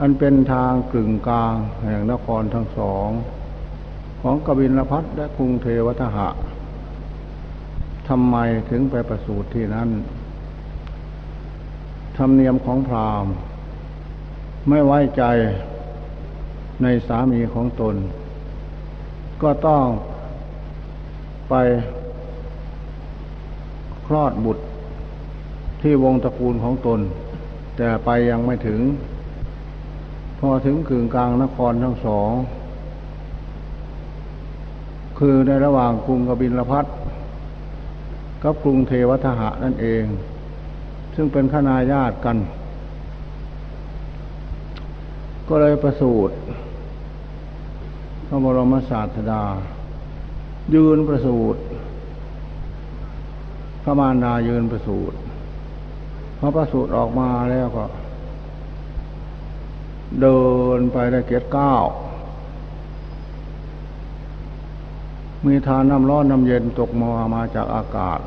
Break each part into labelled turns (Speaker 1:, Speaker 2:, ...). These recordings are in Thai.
Speaker 1: อันเป็นทางกึ่งกลางแห่งนครทั้งสอง ของกบิลพัทและกรุงเทวทหะทำไมถึงไปประสูติที่นั้นธรรมเนียมของพราหมณ์ ไม่ไว้ใจในสามีของตน ก็ต้องไปคลอดบุตรที่วงตระกูลของตน แต่ไปยังไม่ถึง พอถึงกึ่งกลางนครทั้งสอง คือในระหว่างกรุงกบินลพัทกับกรุงเทวทหะนั่นเอง ซึ่งเป็นขนายาติกัน ก็เลยประสูติพระบรมศาสดา ยืนประสูติพระมารดายืนประสูติพอประสูติออกมาแล้วก็ เดินไปได้เกียรติเก้า มีทานน้ำร้อนน้ำเย็นตกมามาจากอากาศ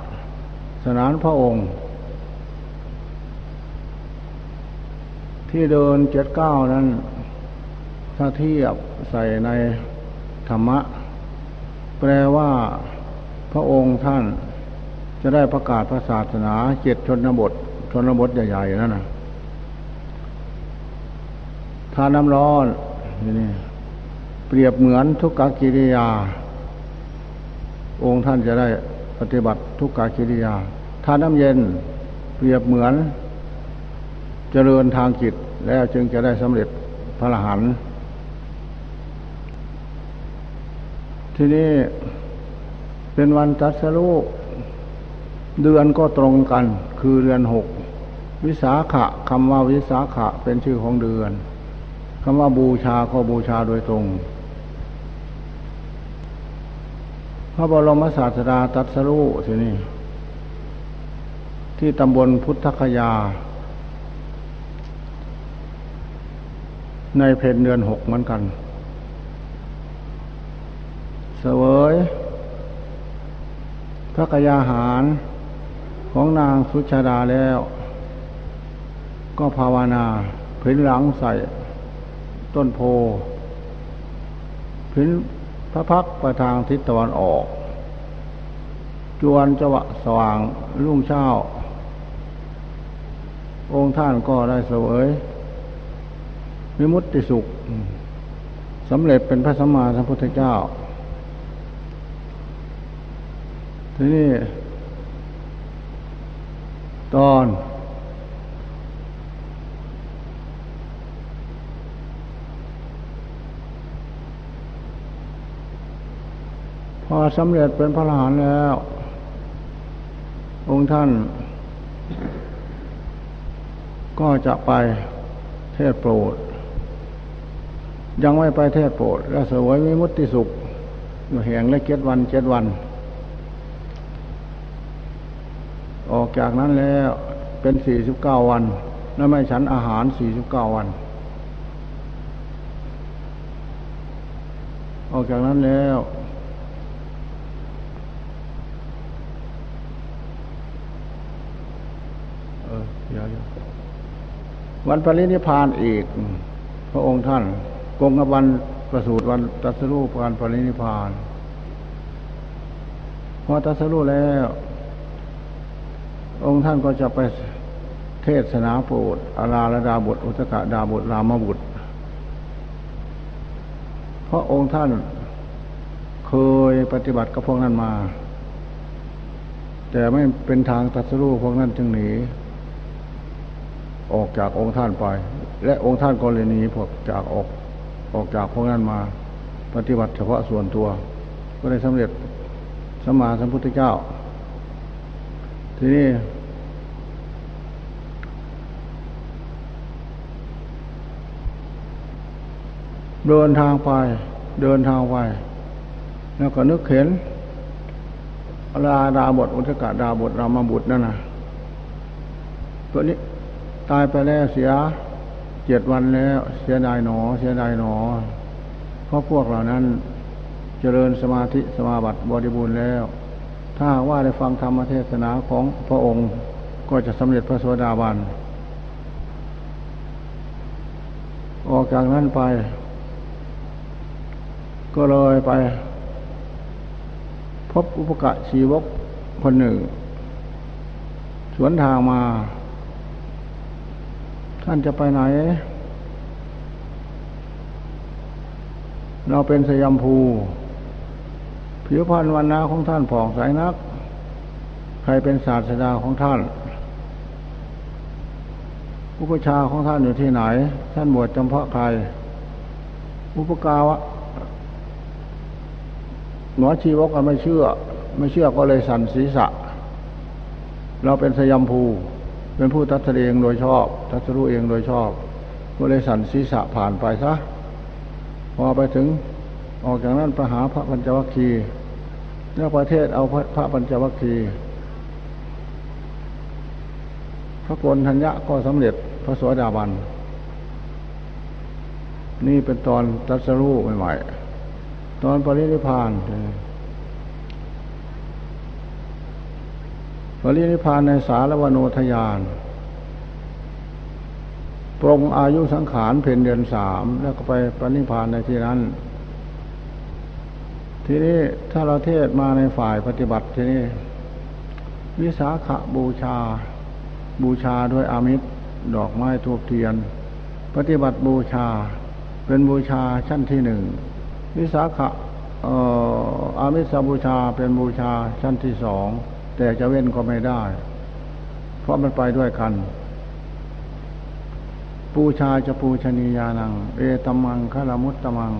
Speaker 1: สนานพระองค์ ที่เดินเจ็ดเก้านั้น ถ้าเทียบใส่ในธรรมะ แปลว่าพระองค์ท่านจะได้ประกาศพระศาสนาเจ็ดชนบท ชนบทใหญ่ๆนั่นนะ ทานน้ำร้อนนี่เปรียบเหมือนทุกขกิริยา องค์ท่านจะได้ปฏิบัติทุกขกิริยาทานน้ำเย็นเปรียบเหมือน เจริญทางจิตแล้วจึงจะได้สำเร็จพระรหันต์ทีนี้เป็นวันตัดสรุเดือนก็ตรงกัน คือเดือนหก วิสาขะคำว่าวิสาขะเป็นชื่อของเดือน คำว่าบูชาก็บูชาโดยตรง พระบรมศาสดาตัสรุทีนี้ที่ตำบลพุทธคยา ในเพนเดือนหกเหมือนกันเสวยพระกยาหารของนางสุชาดาแล้ว ก็ภาวนาพินหลังใส่ ต้นโพพินพระพักไปทางทิศตะวันออก จวนจวะสว่างรุ่งเช้า องค์ท่านก็ได้เสวยวิมุตติสุขสำเร็จเป็นพระสัมมาสัมพุทธเจ้า ทีนี้ตอน อสำเร็จเป็นพระอรหันต์แล้ว องค์ท่าน ก็จะไปเทศโปรด ยังไม่ไปเทศโปรด แล้วสวยมิมุติสุขอยู่แห่งและเจ็ดวันเจ็ดวัน ออกจากนั้นแล้วเป็นสี่สิบเก้าวัน แล้วไม่ฉันอาหารสี่สิบเก้าวัน ออกจากนั้นแล้วเออเดี๋ยว วันปรินิพานอีก พระองค์ท่านกงกับวันประสูติวันตัสรู้การปรินิพานพอตัสรู้แล้ว องค์ท่านก็จะไปเทศนาโปรดอาราลดาบุตรอุตกะดาบุตรรามบุตร เพราะองค์ท่านเคยปฏิบัติกับพวกนั้นมา แต่ไม่เป็นทางตัดสู้พวกนั้นจึงหนี ออกจากองค์ท่านไป และองค์ท่านก็เลยหนีพวกจากออกออกจากพวกนั้นมา ปฏิบัติเฉพาะส่วนตัว ก็ได้สำเร็จสมมาสัมพุทธเจ้า ทีนี้เดินทางไป เดินทางไป แล้วก็นึกเห็นลาดาบทอุตกาดาบทรามาบุตรนั่นนะตัวนี้ ตายไปแล้วเสียเจ็ดวันแล้ว เสียดายหนอ เสียดายหนอ เพราะพวกเหล่านั้นเจริญสมาธิสมาบัติบริบูรณ์แล้ว ถ้าว่าได้ฟังธรรมเทศนาของพระองค์ก็จะสำเร็จพระโสดาบัน ออกจากนั้นไป ก็เลยไป พบอุปกะชีวกคนหนึ่ง สวนทางมา ท่านจะไปไหน เราเป็นสยามภู ผิวพรรณวันนาของท่านผ่องใสนัก ใครเป็นศาสดาของท่านอุปชาของท่านอยู่ที่ไหน ท่านบวชจำเพาะใคร อุปกาวะหมอชีวกก็ไม่เชื่อ ไม่เชื่อก็เลยสั่นศีรษะ เราเป็นสยามภู เป็นผู้ตัดเองโดยชอบ ตัดรู้เองโดยชอบ ก็เลยสั่นศีรษะผ่านไปซะ พอไปถึงออกจากนั้นไปหาพระปัญจวัคคีย์เนื้อประเทศเอาพระปัญจวัคคีย์พระกนทัญญะก็สำเร็จพระสวสดาบัน นี่เป็นตอนตัสรู้ใหม่ๆ ตอนปรินิพาน ปรินิพานในสารวโนทยานปรงอายุสังขารเพนเดือนสามแล้วก็ไปปรินิพานในที่นั้น ทีนี้ถ้าเราเทศมาในฝ่ายปฏิบัติทีนี้วิสาขบูชา บูชาด้วยอามิตร ดอกไม้ทูบเทียน ปฏิบัติบูชาเป็นบูชาชั้นที่หนึ่งวิสาขะอามิสบูชาเป็นบูชาชั้นที่สอง แต่จะเว้นก็ไม่ได้ เพราะมันไปด้วยกันบูชาจะปูชนียานัง เอตมังคลมุตตมัง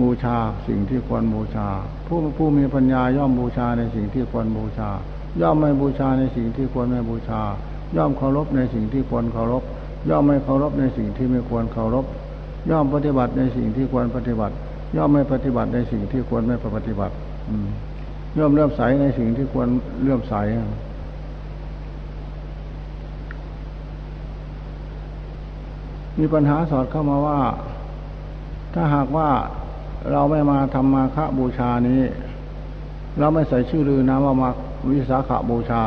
Speaker 1: บูชาสิ่งที่ควรบูชา ผู้ผู้มีปัญญาย่อมบูชาในสิ่งที่ควรบูชา ย่อมไม่บูชาในสิ่งที่ควรไม่บูชา ย่อมเคารพในสิ่งที่ควรเคารพ ย่อมไม่เคารพในสิ่งที่ไม่ควรเคารพ ย่อมปฏิบัติในสิ่งที่ควรปฏิบัติ ย่อมไม่ปฏิบัติในสิ่งที่ควรไม่ปฏิบัติ ย่อมเลื่อมใสในสิ่งที่ควรเลื่อมใสมีปัญหาสอดเข้ามาว่า ถ้าหากว่าเราไม่มาทำมาฆบูชานี้ เราไม่ใส่ชื่อลือนะว่ามาวิสาขบูชา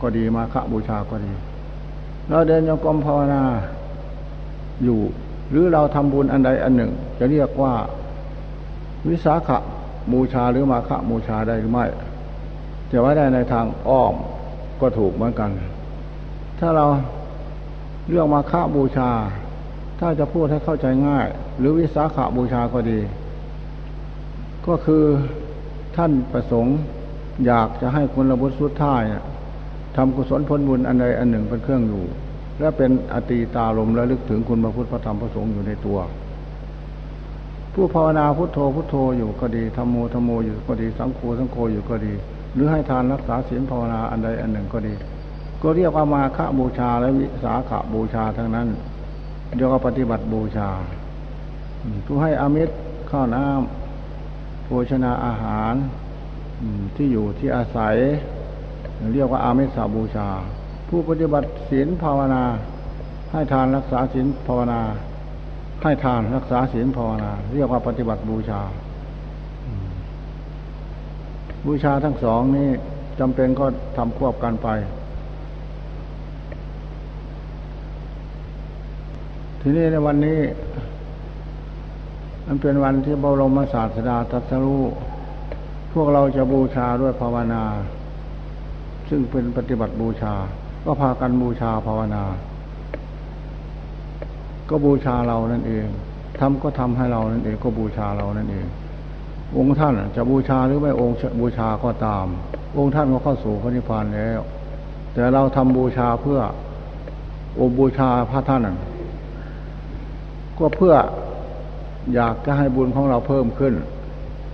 Speaker 1: ก็ดีมาฆบูชาก็ดี เราเดินโยกรมภาวนาอยู่ หรือเราทำบุญอันใดอันหนึ่ง จะเรียกว่าวิสาข บูชาหรือมาฆะบูชาได้หรือไม่ จะไว้ได้ในทางอ้อมก็ถูกเหมือนกัน ถ้าเราเรื่องมาฆะบูชา ถ้าจะพูดให้เข้าใจง่าย หรือวิสาขบูชาก็ดี ก็คือท่านประสงค์อยากจะให้คุณระบุสุดท้ายทำกุศลผลบุญอันใดอันหนึ่งเป็นเครื่องอยู่ และเป็นอตีตาลมและลึกถึงคุณพระพุทธพระธรรมพระสงฆ์อยู่ในตัว ผู้ภาวนาพุทโธพุทโธอยู่ก็ดีธรรมโมธรรมโมอยู่ก็ดี สังโฆสังโฆอยู่ก็ดี หรือให้ทานรักษาศีลภาวนาอันใดอันหนึ่งก็ดี ก็เรียกว่ามาฆบูชาและวิสาขบูชาทั้งนั้นเรียกว่าปฏิบัติบูชาผู้ให้อามิตรข้าวน้ำโภชนาอาหารที่อยู่ที่อาศัย เรียกว่าอามิสาบูชา ผู้ปฏิบัติศีลภาวนา ให้ทานรักษาศีลภาวนา ให้ทานรักษาศีลภาวนาเรียกว่าปฏิบัติบูชา บูชาทั้งสองนี้จำเป็นก็ทำควบกันไป ทีนี้ในวันนี้ มันเป็นวันที่บรมศาสดาตรัสรู้พวกเราจะบูชาด้วยภาวนา ซึ่งเป็นปฏิบัติบูชา ก็พากันบูชาภาวนา ก็บูชาเรานั่นเองทำก็ทำให้เรานั่นเองก็บูชาเรานั่นเอง องค์ท่านจะบูชาหรือไม่องค์บูชาก็ตาม องค์ท่านก็เข้าสู่พระนิพพานแล้ว แต่เราทำบูชาเพื่อองบูชาพระท่านก็เพื่ออยากจะให้บุญของเราเพิ่มขึ้น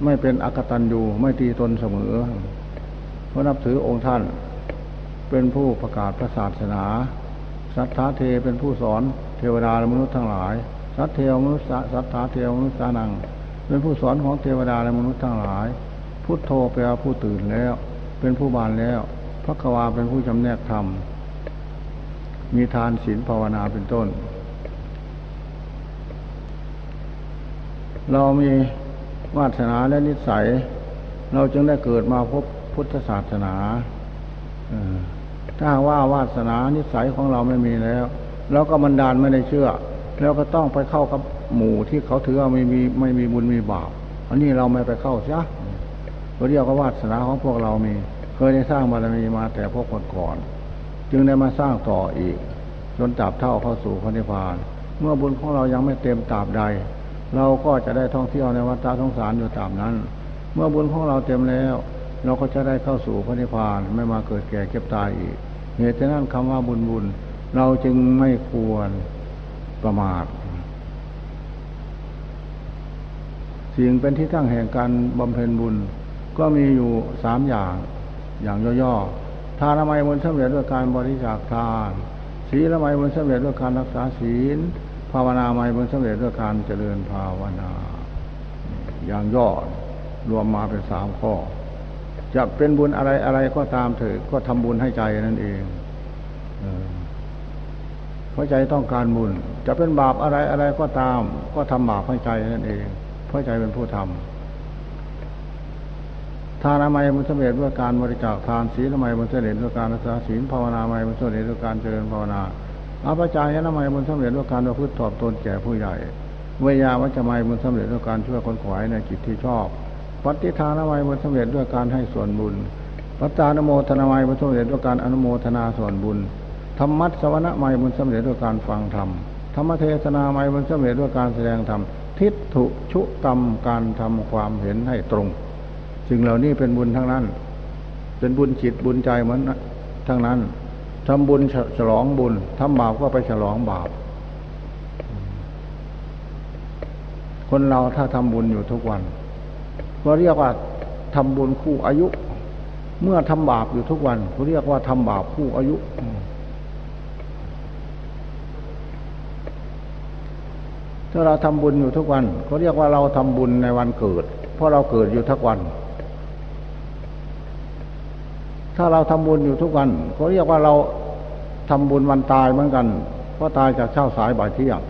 Speaker 1: ไม่เป็นอกตันยูไม่ตีตนเสมอ เพราะนับถือองค์ท่าน เป็นผู้ประกาศพระศาสนา สัทธาเทเป็นผู้สอน เทวดาและมนุษย์ทั้งหลาย สัทเทวมนุษย์สัทธาเทวมนุษย์สานัง เป็นผู้สอนของเทวดาและมนุษย์ทั้งหลาย พุทโธแปลผู้ตื่นแล้ว เป็นผู้บานแล้วพระกวาเป็นผู้จำแนกธรรม มีทานศีลภาวนาเป็นต้น เรามีวาสนาและนิสัย เราจึงได้เกิดมาพบพุทธศาสนาถ้าว่าวาสนานิสัยของเราไม่มีแล้ว เราก็บันดาลไม่ได้เชื่อ แล้วก็ต้องไปเข้ากับหมู่ที่เขาถือว่าไม่มีไม่มีบุญมีบาปอันนี้เราไม่ไปเข้าใช่เราเรียกว่าวาสนาของพวกเรามี เคยได้สร้างบารมีมาแต่พวกก่อนๆจึงได้มาสร้างต่ออีก จนจับเท่าเข้าสู่พระนิพพาน เมื่อบุญของเรายังไม่เต็มตราบใด เราก็จะได้ท่องเที่ยวในวัฏสงสารอยู่ตามนั้น เมื่อบุญของเราเต็มแล้ว เราก็จะได้เข้าสู่พระนิพพานไม่มาเกิดแก่เก็บตายอีกเหตุฉะนั้นคำว่าบุญบุญ เราจึงไม่ควรประมาทสิ่งเป็นที่ตั้งแห่งการบำเพ็ญบุญ ก็มีอยู่สามอย่างอย่างย่อๆทานละไมบุญสำเร็จด้วยการบริจาคทานศีลละไมบุญสำเร็จด้วยการรักษาศีล ภาวนาไมบุญสำเร็จด้วยการเจริญภาวนา อย่างย่อรวมมาเป็นสามข้อ จะเป็นบุญอะไรอะไรก็ตามเถิดก็ทำบุญให้ใจนั่นเอง เพราะใจต้องการบุญ จะเป็นบาปอะไรอะไรก็ตาม ก็ทำบาปให้ใจนั่นเอง เพราะใจเป็นผู้ทำทานอมัยมันสำเร็จด้วยการบริจาคทานศีลอมัยมันสำเร็จด้วยการรักษาศีลภาวนาอมัยมันสำเร็จด้วยการเจริญภาวนาอาปจายนะมัยมันสำเร็จด้วยการประพฤติตอบตนแก่ผู้ใหญ่เวยาวัจมัยมันสำเร็จด้วยการช่วยคนขวายในจิตที่ชอบปฏิทานอมัยมันสำเร็จด้วยการให้ส่วนบุญปัจจานโมทนามัยมันสำเร็จด้วยการอนุโมทนาส่วนบุญ ธรรมัสวนะไมบุญสำเร็จด้วยการฟังธรรมธรรมเทศนาไมบุญสำเร็จด้วยการแสดงธรรมทิฏฐุชุตมการทำความเห็นให้ตรงสิ่งเหล่านี้เป็นบุญทั้งนั้น เป็นบุญจิตบุญใจเหมือนทั้งนั้นทำบุญฉลองบุญทำบาปก็ไปฉลองบาป คนเราถ้าทำบุญอยู่ทุกวัน ก็เรียกว่าทำบุญคู่อายุ เมื่อทำบาปอยู่ทุกวันเขาเรียกว่าทำบาปคู่อายุ ถ้าเราทำบุญอยู่ทุกวันก็เรียกว่าเราทำบุญในวันเกิด เพราะเราเกิดอยู่ทุกวัน ถ้าเราทำบุญอยู่ทุกวันก็เรียกว่าเราทำบุญวันตายเหมือนกันเพราะตายจากเช้าสายบ่ายเที่ยง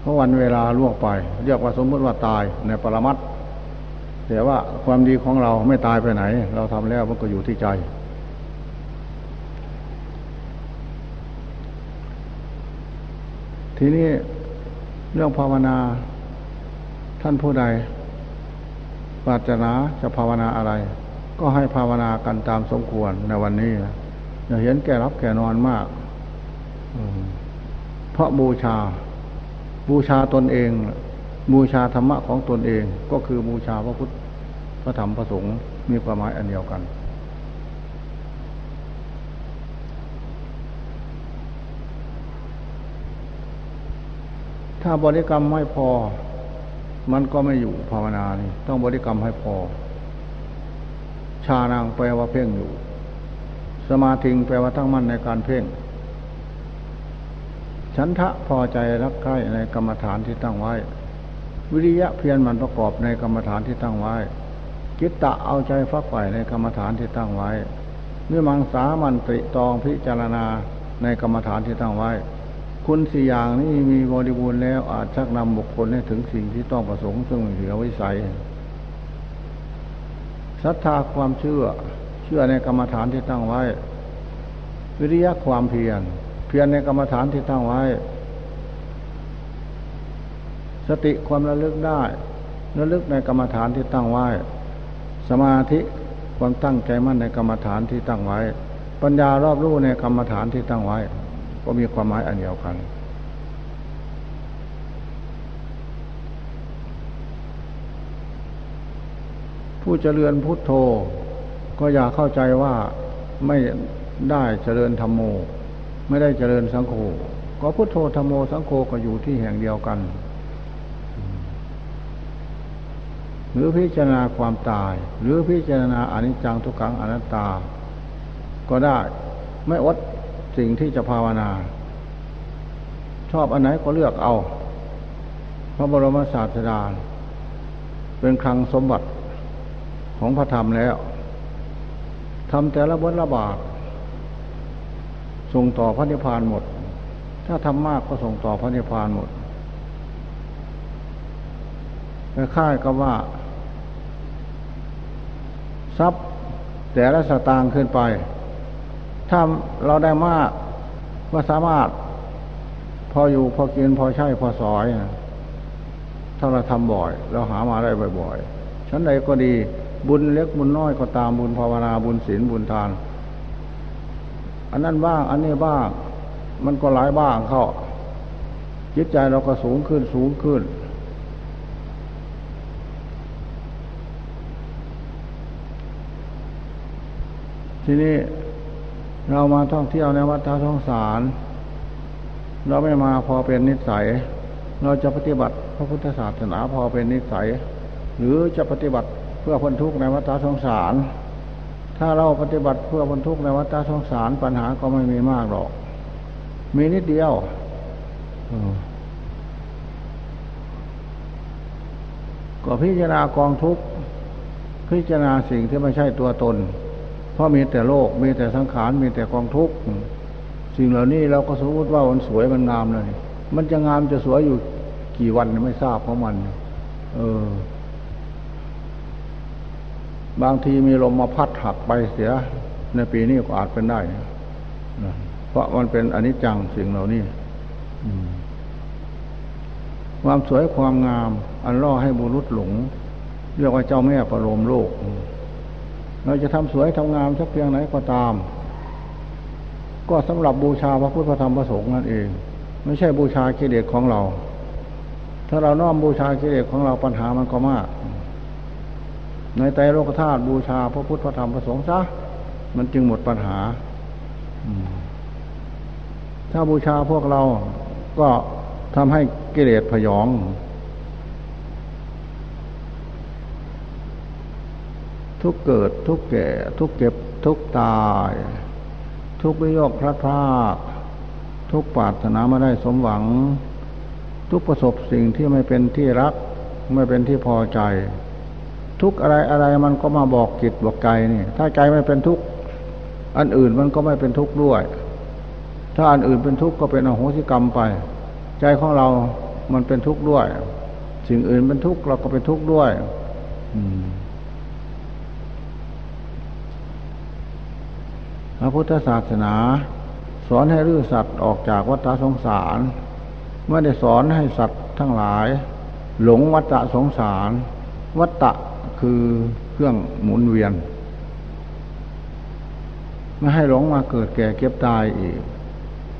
Speaker 1: เพราะวันเวลาล่วงไป เรียกว่าสมมติว่าตายในปรมัตแต่ว่าความดีของเราไม่ตายไปไหน เราทำแล้วมันก็อยู่ที่ใจ ทีนี้เรื่องภาวนา ท่านผู้ใดปรารถนาจะภาวนาอะไร ก็ให้ภาวนากันตามสมควรในวันนี้อย่าเห็นแก่รับแก่นอนมากเพราะบูชา บูชาตนเอง บูชาธรรมะของตนเอง ก็คือบูชาพระพุทธพระธรรมพระสงฆ์มีความหมายอันเดียวกัน ถ้าบริกรรมไม่พอ มันก็ไม่อยู่ภาวนานี่ต้องบริกรรมให้พอ ชานางแปลว่าเพ่งอยู่ สมาธิแปลว่าตั้งมั่นในการเพ่งฉันทะพอใจรักใคร่ในกรรมฐานที่ตั้งไว้ วิริยะเพียรมันประกอบในกรรมฐานที่ตั้งไว้กิตตะเอาใจฟักใฝ่ในกรรมฐานที่ตั้งไว้เมื่อมังสามันตริตองพิจารณาในกรรมฐานที่ตั้งไว้ คุณสี่อย่างนี้มีบริบูรณ์แล้วอาจชักนำบุคคลให้ถึงสิ่งที่ต้องประสงค์ซึ่งเหลือวิสัยศรัทธาความเชื่อ เชื่อในกรรมฐานที่ตั้งไว้ วิริยะความเพียรเพียรในกรรมฐานที่ตั้งไว้ สติความระลึกได้ระลึกในกรรมฐานที่ตั้งไว้ สมาธิความตั้งใจมั่นในกรรมฐานที่ตั้งไว้ ปัญญารอบรู้ในกรรมฐานที่ตั้งไว้ ก็มีความหมายอันเดียวกัน ผู้เจริญพุทโธ ก็อย่าเข้าใจว่าไม่ได้เจริญธรรมโม ไม่ได้เจริญสังโฆก็พุทโธธรรมโมสังโฆก็อยู่ที่แห่งเดียวกัน หรือพิจารณาความตาย หรือพิจารณาอนิจจังทุกขังอนัตตา ก็ได้ไม่อด สิ่งที่จะภาวนา ชอบอันไหนก็เลือกเอา พระบรมศาสดาเป็นคลังสมบัติของพระธรรมแล้วทำแต่ละบทละบาทส่งต่อพระนิพพานหมด ถ้าทำมากก็ส่งต่อพระนิพพานหมดแต่ค่ายก็ว่า ทรัพย์แต่ละสตางค์ขึ้นไป ถ้าเราได้มากก็สามารถ พออยู่พอกินพอใช้พอสอยถ้าเราทำบ่อย เราหามาได้บ่อยๆชั้นใดก็ดีบุญเล็กบุญน้อยก็ตามบุญภาวนาบุญศีลบุญทาน อันนั้นบ้าง อันนี้บ้าง มันก็หลายบ้างเข้าจิตใจเราก็สูงขึ้นสูงขึ้น ทีนี้ เรามาท่องเที่ยวในวัดท่าสงสาร เราไม่มาพอเป็นนิสัย เราจะปฏิบัติพระพุทธศาสนาพอเป็นนิสัย หรือจะปฏิบัติเพื่อพ้นทุกข์ในวัฏสงสาร ถ้าเราปฏิบัติเพื่อพ้นทุกข์ในวัฏสงสารปัญหาก็ไม่มีมากหรอก มีนิดเดียวก็พิจารณากองทุกข์พิจารณาสิ่งที่ไม่ใช่ตัวตน เพราะมีแต่โลก มีแต่สังขาร มีแต่กองทุกข์สิ่งเหล่านี้เราก็สมมติว่ามันสวยมันงามเลยมันจะงามจะสวยอยู่กี่วันไม่ทราบของมัน เออ บางทีมีลมมาพัดหักไปเสีย ในปีนี้ก็อาจเป็นได้ เพราะมันเป็นอนิจจังสิ่งเหล่านี้ความสวยความงาม อันล่อให้บุรุษหลง เรียกว่าเจ้าแม่ประโลมโลก เราจะทำสวยทำงามสักเพียงไหนก็ตาม ก็สำหรับบูชาพระพุทธธรรมพระสงฆ์นั่นเอง ไม่ใช่บูชากิเลสของเรา ถ้าเราน้อมบูชากิเลสของเราปัญหามันก็มาก ในใจโลกธาตุบูชาพระพุทธธรรมพระสงฆ์ซะมันจึงหมดปัญหาถ้าบูชาพวกเราก็ทำให้กิเลสพยอง ทุกเกิดทุกแก่ ทุกเก็บทุกตาย ทุกวิโยคพระพาคทุกปาถนามาได้สมหวัง ทุกประสบสิ่งที่ไม่เป็นที่รัก ไม่เป็นที่พอใจ ทุกอะไรอะไรมันก็มาบอกจิตบอกใจนี่ ถ้าใจไม่เป็นทุกอันอื่นมันก็ไม่เป็นทุกข์ด้วย ถ้าอันอื่นเป็นทุกข์ก็เป็นอโหสิกรรมไป ใจของเรา มันเป็นทุกข์ด้วย สิ่งอื่นเป็นทุกข์เราก็เป็นทุกข์ด้วย พระพุทธศาสนา สอนให้รื้อสัตว์ออกจากวัฏสงสารไม่ได้สอนให้สัตว์ทั้งหลาย หลงวัฏสงสาร วัฏคือเครื่องหมุนเวียน ไม่ให้หลงมาเกิดแก่เก็บตายอีก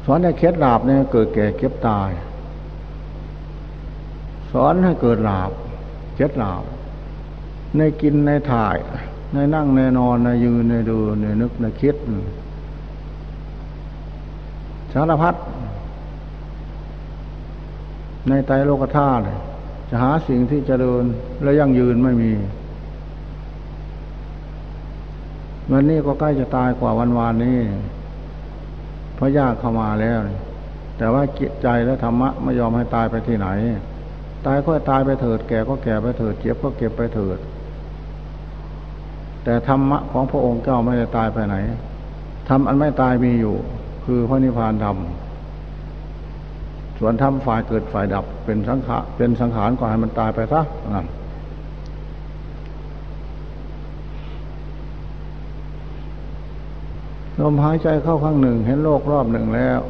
Speaker 1: สอนให้เคล็ดลาบเนี่ยเกิดแก่เก็บตาย สอนให้เกิดลาบเจ็ดลาบในกินในถ่าย ในนั่งในนอนในยืนในดูในนึกในคิดสารพัดในไตโลกธาตุจะหาสิ่งที่จะเดินและยั่งยืนไม่มี วันนี้ก็ใกล้จะตายกว่าวันวานนี้เพราะยากเข้ามาแล้ว แต่ว่าจิตใจและธรรมะไม่ยอมให้ตายไปที่ไหน ตายก็ตายไปเถิด แก่ก็แก่ไปเถิด เจ็บก็เก็บไปเถิด แต่ธรรมะของพระองค์เจ้าไม่ได้ตายไปไหนธรรมอันไม่ตายมีอยู่ คือพระนิพพานธรรมส่วนธรรมฝ่ายเกิดฝ่ายดับเป็นสังขารเป็นสังขารก็ให้มันตายไปซะนั่นลมหายใจเข้าข้างหนึ่ง เห็นโลกรอบหนึ่งแล้ว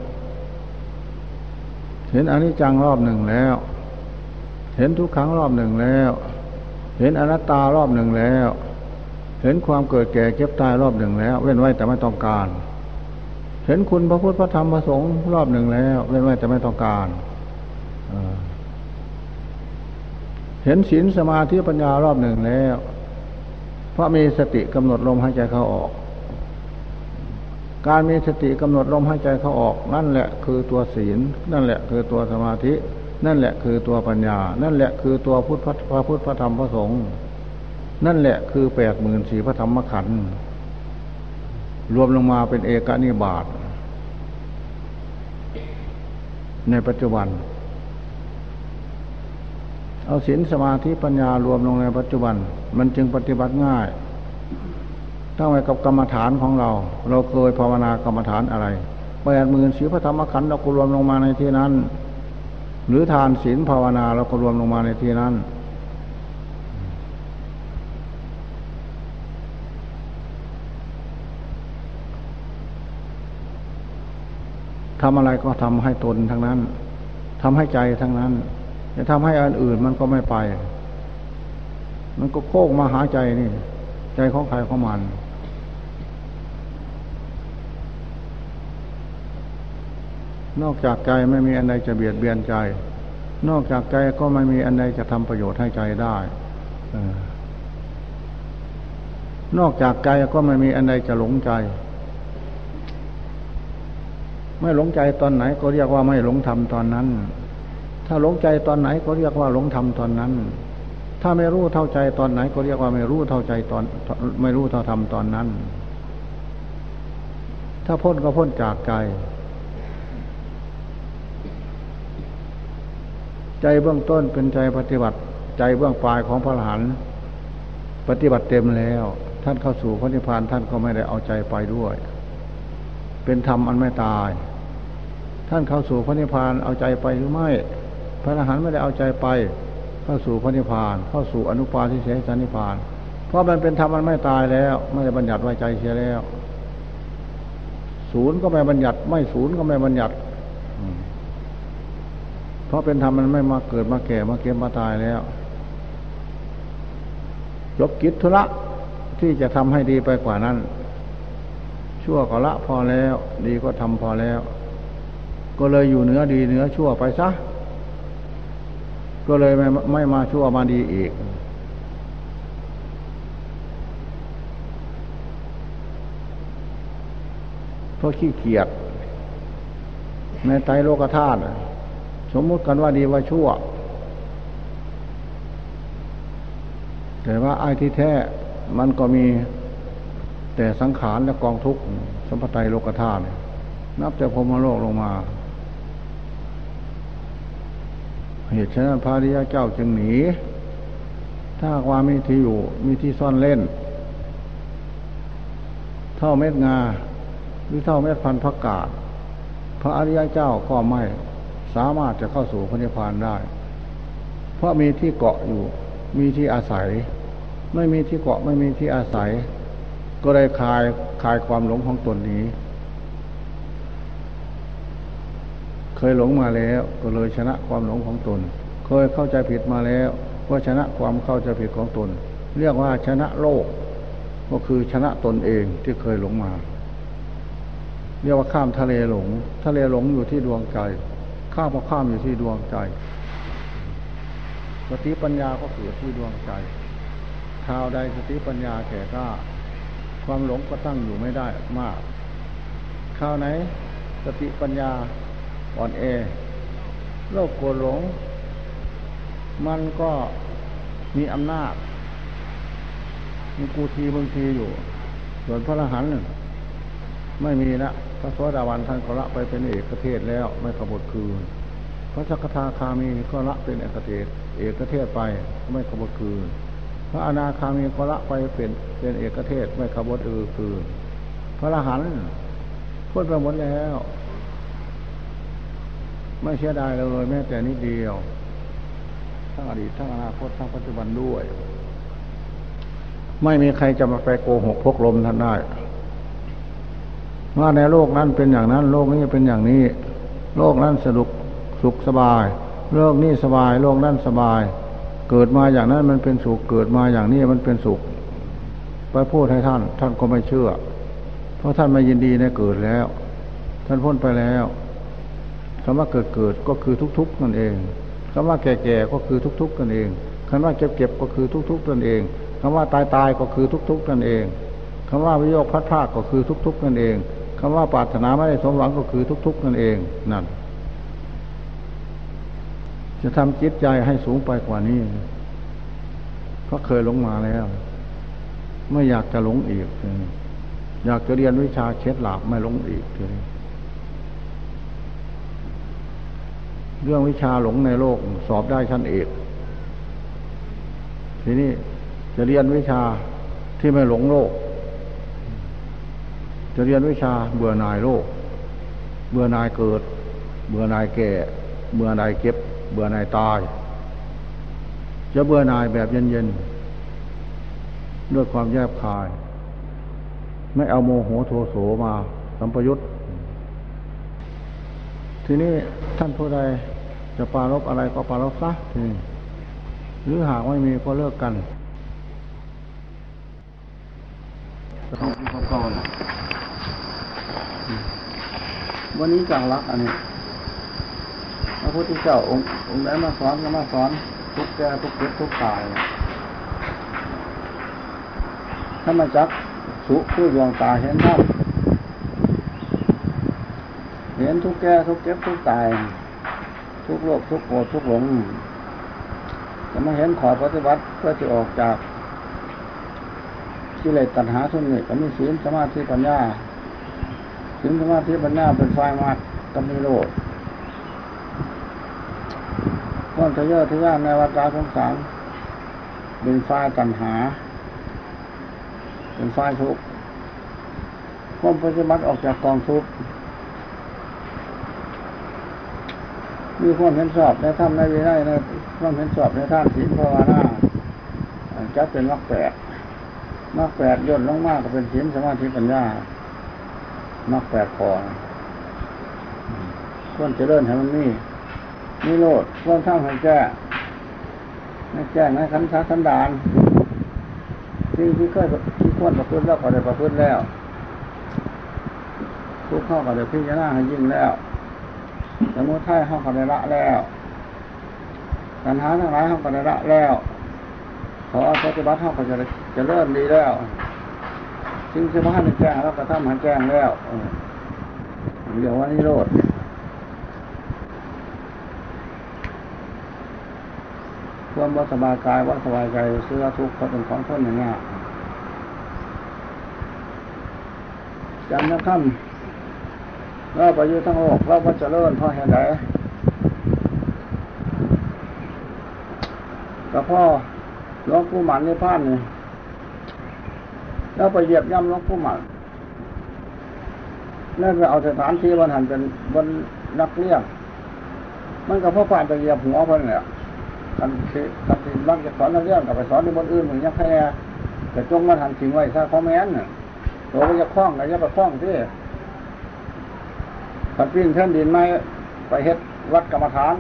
Speaker 1: เห็นอนิจจังรอบหนึ่งแล้ว เห็นทุกครั้งรอบหนึ่งแล้ว เห็นอนัตตารอบหนึ่งแล้ว เห็นความเกิดแก่เก็บตายรอบหนึ่งแล้ว เว้นไว้แต่ไม่ต้องการ เห็นคุณพระพุทธพระธรรมพระสงฆ์รอบหนึ่งแล้ว เว้นไว้แต่ไม่ต้องการเห็นศีลสมาธิปัญญารอบหนึ่งแล้ว เพราะมีสติกำหนดลมหายใจเข้าออก การมีสติกำหนดลมหายใจเข้าออก นั่นแหละคือตัวศีล นั่นแหละคือตัวสมาธิ นั่นแหละคือตัวปัญญา นั่นแหละคือตัวพุทธพระพุทธพระธรรมพระสงฆ์ นั่นแหละคือแปดหมื่นสี่พระธรรมขันธ์รวมลงมาเป็นเอกนิบาตในปัจจุบัน เอาศีลสมาธิปัญญารวมลงในปัจจุบัน มันจึงปฏิบัติง่ายตั้งไว้กับกรรมฐานของเรา เราเคยภาวนากรรมฐานอะไรแปดหมื่นสีพระธรรมขันธ์เราก็รวมลงมาในที่นั้น หรือทานศีลภาวนาเราก็รวมลงมาในที่นั้น ทำอะไรก็ทำให้ตนทั้งนั้นทำให้ใจทั้งนั้นจะทำให้อันอื่นมันก็ไม่ไป มันก็โค้งมาหาใจนี่ ใจของใครของมัน นอกจากใจไม่มีอันใดจะเบียดเบียนใจ นอกจากใจก็ไม่มีอันใดจะทำประโยชน์ให้ใจได้นอกจากใจก็ไม่มีอันใดจะหลงใจ ไม่หลงใจตอนไหนก็เรียกว่าไม่หลงธรรมตอนนั้น ถ้าหลงใจตอนไหนก็เรียกว่าหลงธรรมตอนนั้น ถ้าไม่รู้เท่าใจตอนไหนก็เรียกว่าไม่รู้เท่าใจตอน ไม่รู้เท่าธรรมตอนนั้น ถ้าพ้นก็พ้นจากใจ ใจเบื้องต้นเป็นใจปฏิบัติ ใจเบื้องปลายของพระหลานปฏิบัติเต็มแล้ว ท่านเข้าสู่พระนิพพานท่านก็ไม่ได้เอาใจไปด้วย เป็นธรรมอันไม่ตาย ท่านเข้าสู่พระนิพพานเอาใจไปหรือไม่ พระอรหันต์ไม่ได้เอาใจไป เข้าสู่พระนิพพาน เข้าสู่อนุปาทิเสสนิพพาน เพราะมันเป็นธรรมมันไม่ตายแล้ว ไม่ได้บัญญัติไว้ใจเสียแล้ว ศูนย์ก็ไม่บัญญัติ ไม่ศูนย์ก็ไม่บัญญัติเพราะเป็นธรรมมันไม่มาเกิดมาแก่มาเก็บมาตายแล้วยกกิจธุระที่จะทำให้ดีไปกว่านั้น ชั่วก็ละพอแล้ว ดีก็ทำพอแล้ว ก็เลยอยู่เหนือดีเหนือชั่วไปซะ ก็เลยไม่ไม่มาชั่วมาดีอีก เพราะขี้เกียจในไตโลกธาตุสมมุติกันว่าดีว่าชั่ว แต่ว่าไอ้ที่แท้มันก็มีแต่สังขารและกองทุกข์สัมปไตโลกธาตุนับแต่พรมโลกลงมา เหตุฉะนั้นพระริยาเจ้าจึงหนี ถ้าว่ามีที่อยู่มีที่ซ่อนเล่น เท่าเม็ดงาหรือเท่าเม็ดพันธุ์ผักกาดพระอริยเจ้าก็ไม่สามารถจะเข้าสู่พระนิพพานได้ เพราะมีที่เกาะอยู่ มีที่อาศัย ไม่มีที่เกาะไม่มีที่อาศัย ก็เลยคลายคลายความหลงของตนนี้ เคยหลงมาแล้ว ก็เลยชนะความหลงของตน เคยเข้าใจผิดมาแล้ว ก็ชนะความเข้าใจผิดของตน เรียกว่าชนะโลก ก็คือชนะตนเองที่เคยหลงมา เรียกว่าข้ามทะเลหลง ทะเลหลงอยู่ที่ดวงใจ ข้ามก็ข้ามอยู่ที่ดวงใจสติปัญญาก็เกิดที่ดวงใจคราวใดสติปัญญาแก่กล้าความหลงก็ตั้งอยู่ไม่ได้มากคราวไหนสติปัญญา อ่อนแอโลกโกรหลง มันก็มีอำนาจ มีกูทีบางทีอยู่ ส่วนพระอรหันต์ไม่มีนะพระสวัสดาวันท่านก็ละไปเป็นเอกเทศแล้ว ไม่ขบฏคืน พระสักทาคามีก็ละเป็นเอกเทศ เอกเทศไปไม่ขบฏคืน พระอนาคามีก็ละไปเป็นเป็นเอกเทศไม่ขบวอือคือพระอรหันต์พูดไปหมดแล้ว ไม่เสียดายเลยแม้แต่นิดเดียว ทั้งอดีตทั้งอนาคตทั้งปัจจุบันด้วย ไม่มีใครจะมาไปโกหกพกลมท่านได้ว่าในโลกนั้นเป็นอย่างนั้น โลกนี้เป็นอย่างนี้ โลกนั้นสนุกสุขสบาย โลกนี้สบาย โลกนั้นสบาย เกิดมาอย่างนั้นมันเป็นสุขเกิดมาอย่างนี้มันเป็นสุข ไปพูดให้ท่าน ท่านก็ไม่เชื่อ เพราะท่านไม่ยินดีในเกิดแล้ว ท่านพ้นไปแล้ว คำว่าเกิดเกิดก็คือทุกๆนั่นเองคำว่าแก่แก่ก็คือทุกๆนั่นเองคำว่าเก็บเก็บก็คือทุกๆนั่นเองคำว่าตายตายก็คือทุกๆนั่นเองคำว่าวิโยคพัดภาคก็คือทุกๆนั่นเองคำว่าปรารถนาไม่ได้สมหวังก็คือทุกๆนั่นเองนั่น จะทำจิตใจให้สูงไปกว่านี้เพราะเคยหลงมาแล้วไม่อยากจะหลงอีก อยากจะเรียนวิชาเคล็ดหลับไม่หลงอีกเลย เรื่องวิชาหลงในโลกสอบได้ชั้นเอก ทีนี้จะเรียนวิชาที่ไม่หลงโลก จะเรียนวิชาเบื่อหน่ายโลก เบื่อหน่ายเกิด เบื่อหน่ายแก่ เบื่อหน่ายเก็บ เบื่อหน่ายตาย จะเบื่อหน่ายแบบเย็นๆด้วยความแยบคาย ไม่เอาโมโหโทโสมาสัมปยุต ทีนี้ท่านผู้ใดจะปรารบอะไรก็ปรารบซะทีหรือหากไม่มีก็เลิกกันต้องมีความก่อนวันนี้จากรักอันนี้พระพุทธเจ้าองค์องค์ไหนมาสอนก็มาสอนทุกแก่ทุกเก็บทุกตายถ้ามาจักสุคือดวงตาเห็นธรรม เห็นทุกแก่ทุกเก็บทุกตาย ทุกโลกทุกโกรธทุกหลงจะมาเห็นขอปฏิบัติเพื่อจะออกจากกิเลสตัณหาทุนนี่ก็มีศีลสมาธิปัญญาศีลสมาธิปัญญาเป็นไฟมากก็มีโลดความทะเยอทะยานในวัฏสงสารเป็นไฟตัณหา เป็นไฟทุกข์ความปฏิบัติออกจากกองทุกข์ มีความเห็นชอบในธรรมในวินัยในความเห็นชอบในท่านศีลภาวนาจะเป็นมรรคแปดมรรคแปดย่นลงมากก็เป็นศีลสมาธิปัญญามรรคแปดคอควรจะเริ่มให้มันมีมีโลดควรทำให้แก้ให้แก้ในขันธ์สันดานที่ที่เคยที่ควรประพฤติแล้วก็ได้ประพฤติแล้วทุกข้อก็ได้พิจารณาให้ยิ่งแล้ว มุทัยห้องก็ได้ละแล้วปัญหาทั้งหลายห้องก็ได้ละแล้วขอปฏิบัติห้องก็จะจะเริ่มดีแล้วสิ่งที่พระท่าแจ้งแล้วก็ทำให้แจ้งแล้วเดี๋ยววันนี้โลดความว่าสบายกายว่าสบายใจเสื้อทุกข์ก็เป็นของคนอย่างเงี้ยจำนะครับ เราไปอยู่ทั้งโลกเราก็จะเลิ่นเพราะเหตุใดกับพ่อหลวงปู่หมันในพานนี่แล้วไปเหยียบย่ำหลวงปู่หมันนั่นไปเอาสถานที่บนหันเป็นบนนักเลี้ยงมันก็พ่อผ่านไปเหยียบหัวเพิ่นเนี่ยกันที่กันที่บ้านจะสอนนักเลี้ยงกับไปสอนในบนอื่นเหมือนยังแค่แต่จงมันหันทิ้งไว้ซะเพราะแม่นตัวก็จะคล้องก็จะไปคล้องที่ พันปิ้นแผ่นดินไม่ไปเฮ็ดวัดกรรมฐาน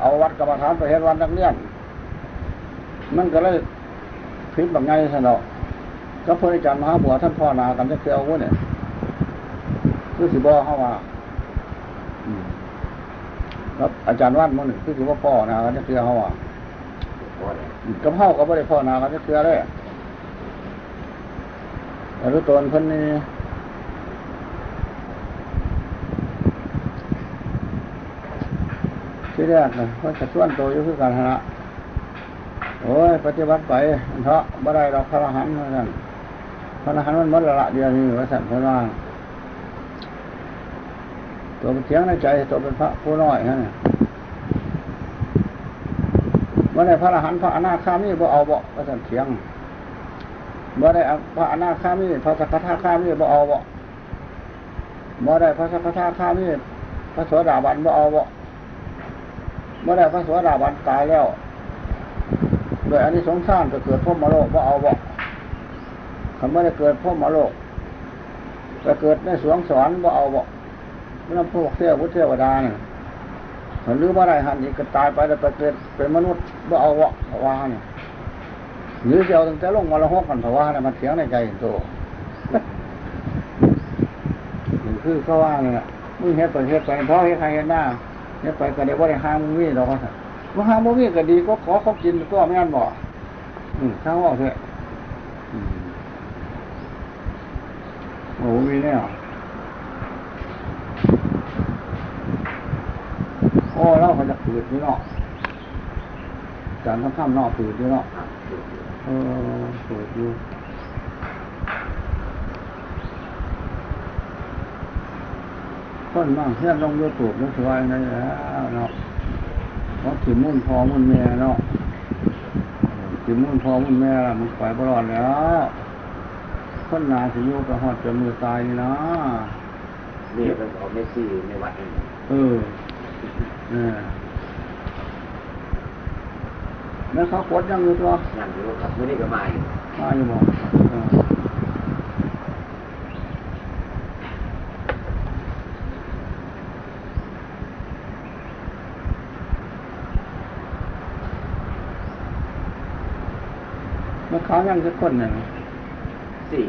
Speaker 1: เอาวัดกรรมฐานไปเฮ็ดวัดนักเรียนมันก็เลยพลิกแบบไงสนอก็เพื่ออาจารย์มหาบัวท่านพ่อนากันจะเคลียววุ้นเนี่ยคือสิบอเข้ามาแล้วอาจารย์วัดมันคือสิว่าพ่อนากันจะเคยเข้ามากับเข้าก็ไม่ได้พ่อนากันจะเคยเลยแต่รู้ตัวเพิ่นนี่ ที่แรกนะเพราะจะส่วนตัวอยู่คือการหนะโอ้ยปฏิบัติไปอันเถาะบ่ได้เราพระรหันมือนกันพระรหันมันมดละละเดียวนี่ว่าสั่นพระว่าตัวเป็นเทียงในใจตัวเป็นพระผู้น้อยฮะเนี่ยเมื่อได้พระอรหันต์พระอนาคามีบ่เอาบ่ว่าสั่นเทียงเมื่อได้พระอนาคามีพระสักทาคามีบ่เอาบ่เมื่อได้พระสักทาคามีพระโสดาบันบ่เอาบ่ เมื่อได้พระสวสดาบันตายแล้วโดยอันนี้สงสารจะเกิดพ่อมโลกว่าเอาบ่คำว่าได้เกิดพ่อมโลกจะเกิดในสวงสวรรค์ว่าเอาบ่ไม่ต้องพวกเทพพุทธเทวดาเนี่ยหรือว่าไรหันอีกก็ตายไปแล้วไปเกิดเป็นมนุษย์ว่าเอาบ่เพราว่าเนี่ยหรือจะเอาตั้งแต่ลงมาละหกกันเพราะว่าเนี่ยมันเถียงในใจตัวคือเขาว่าเนี่ยมึงเฮ็ดไปเฮ็ดไปเพราะเฮ็ดใครเฮ็ดหน้า เนี่ยไปก็ได้ว่าได้ห้ามมีดอกว่าว่าห้ามมีก็ดีก็ขอเขากินก็ไม่งั้นบอกอืมข้างว่าเถอะโอ้มีแน่โอ้เราเขาจะผืดนี่เนาะจานต้งข้ามนอกผืดนี่เนาะเออผืดอยู่ คนบ้างเพื่อนลงยูทูบนึกสบายไงแล้วเนาะเพราะถือมุ่นพอมุ่นแม่เนาะถือมุ่นพอมุ่นแม่มันไปบรอดแล้วคนนาสิโยกระหอดจนมือตายนี่นะ
Speaker 2: นี่เป็นของเมสซี่ในวัดเอง
Speaker 1: เออเนี่ยแม่เขากดยังอยู่ตัว
Speaker 2: นั่งอยู่ครับมื่อนี้ก็มาอยู่
Speaker 1: มาอยู่บ่เอ อขาวยังจะคนเนี่ย
Speaker 2: สี่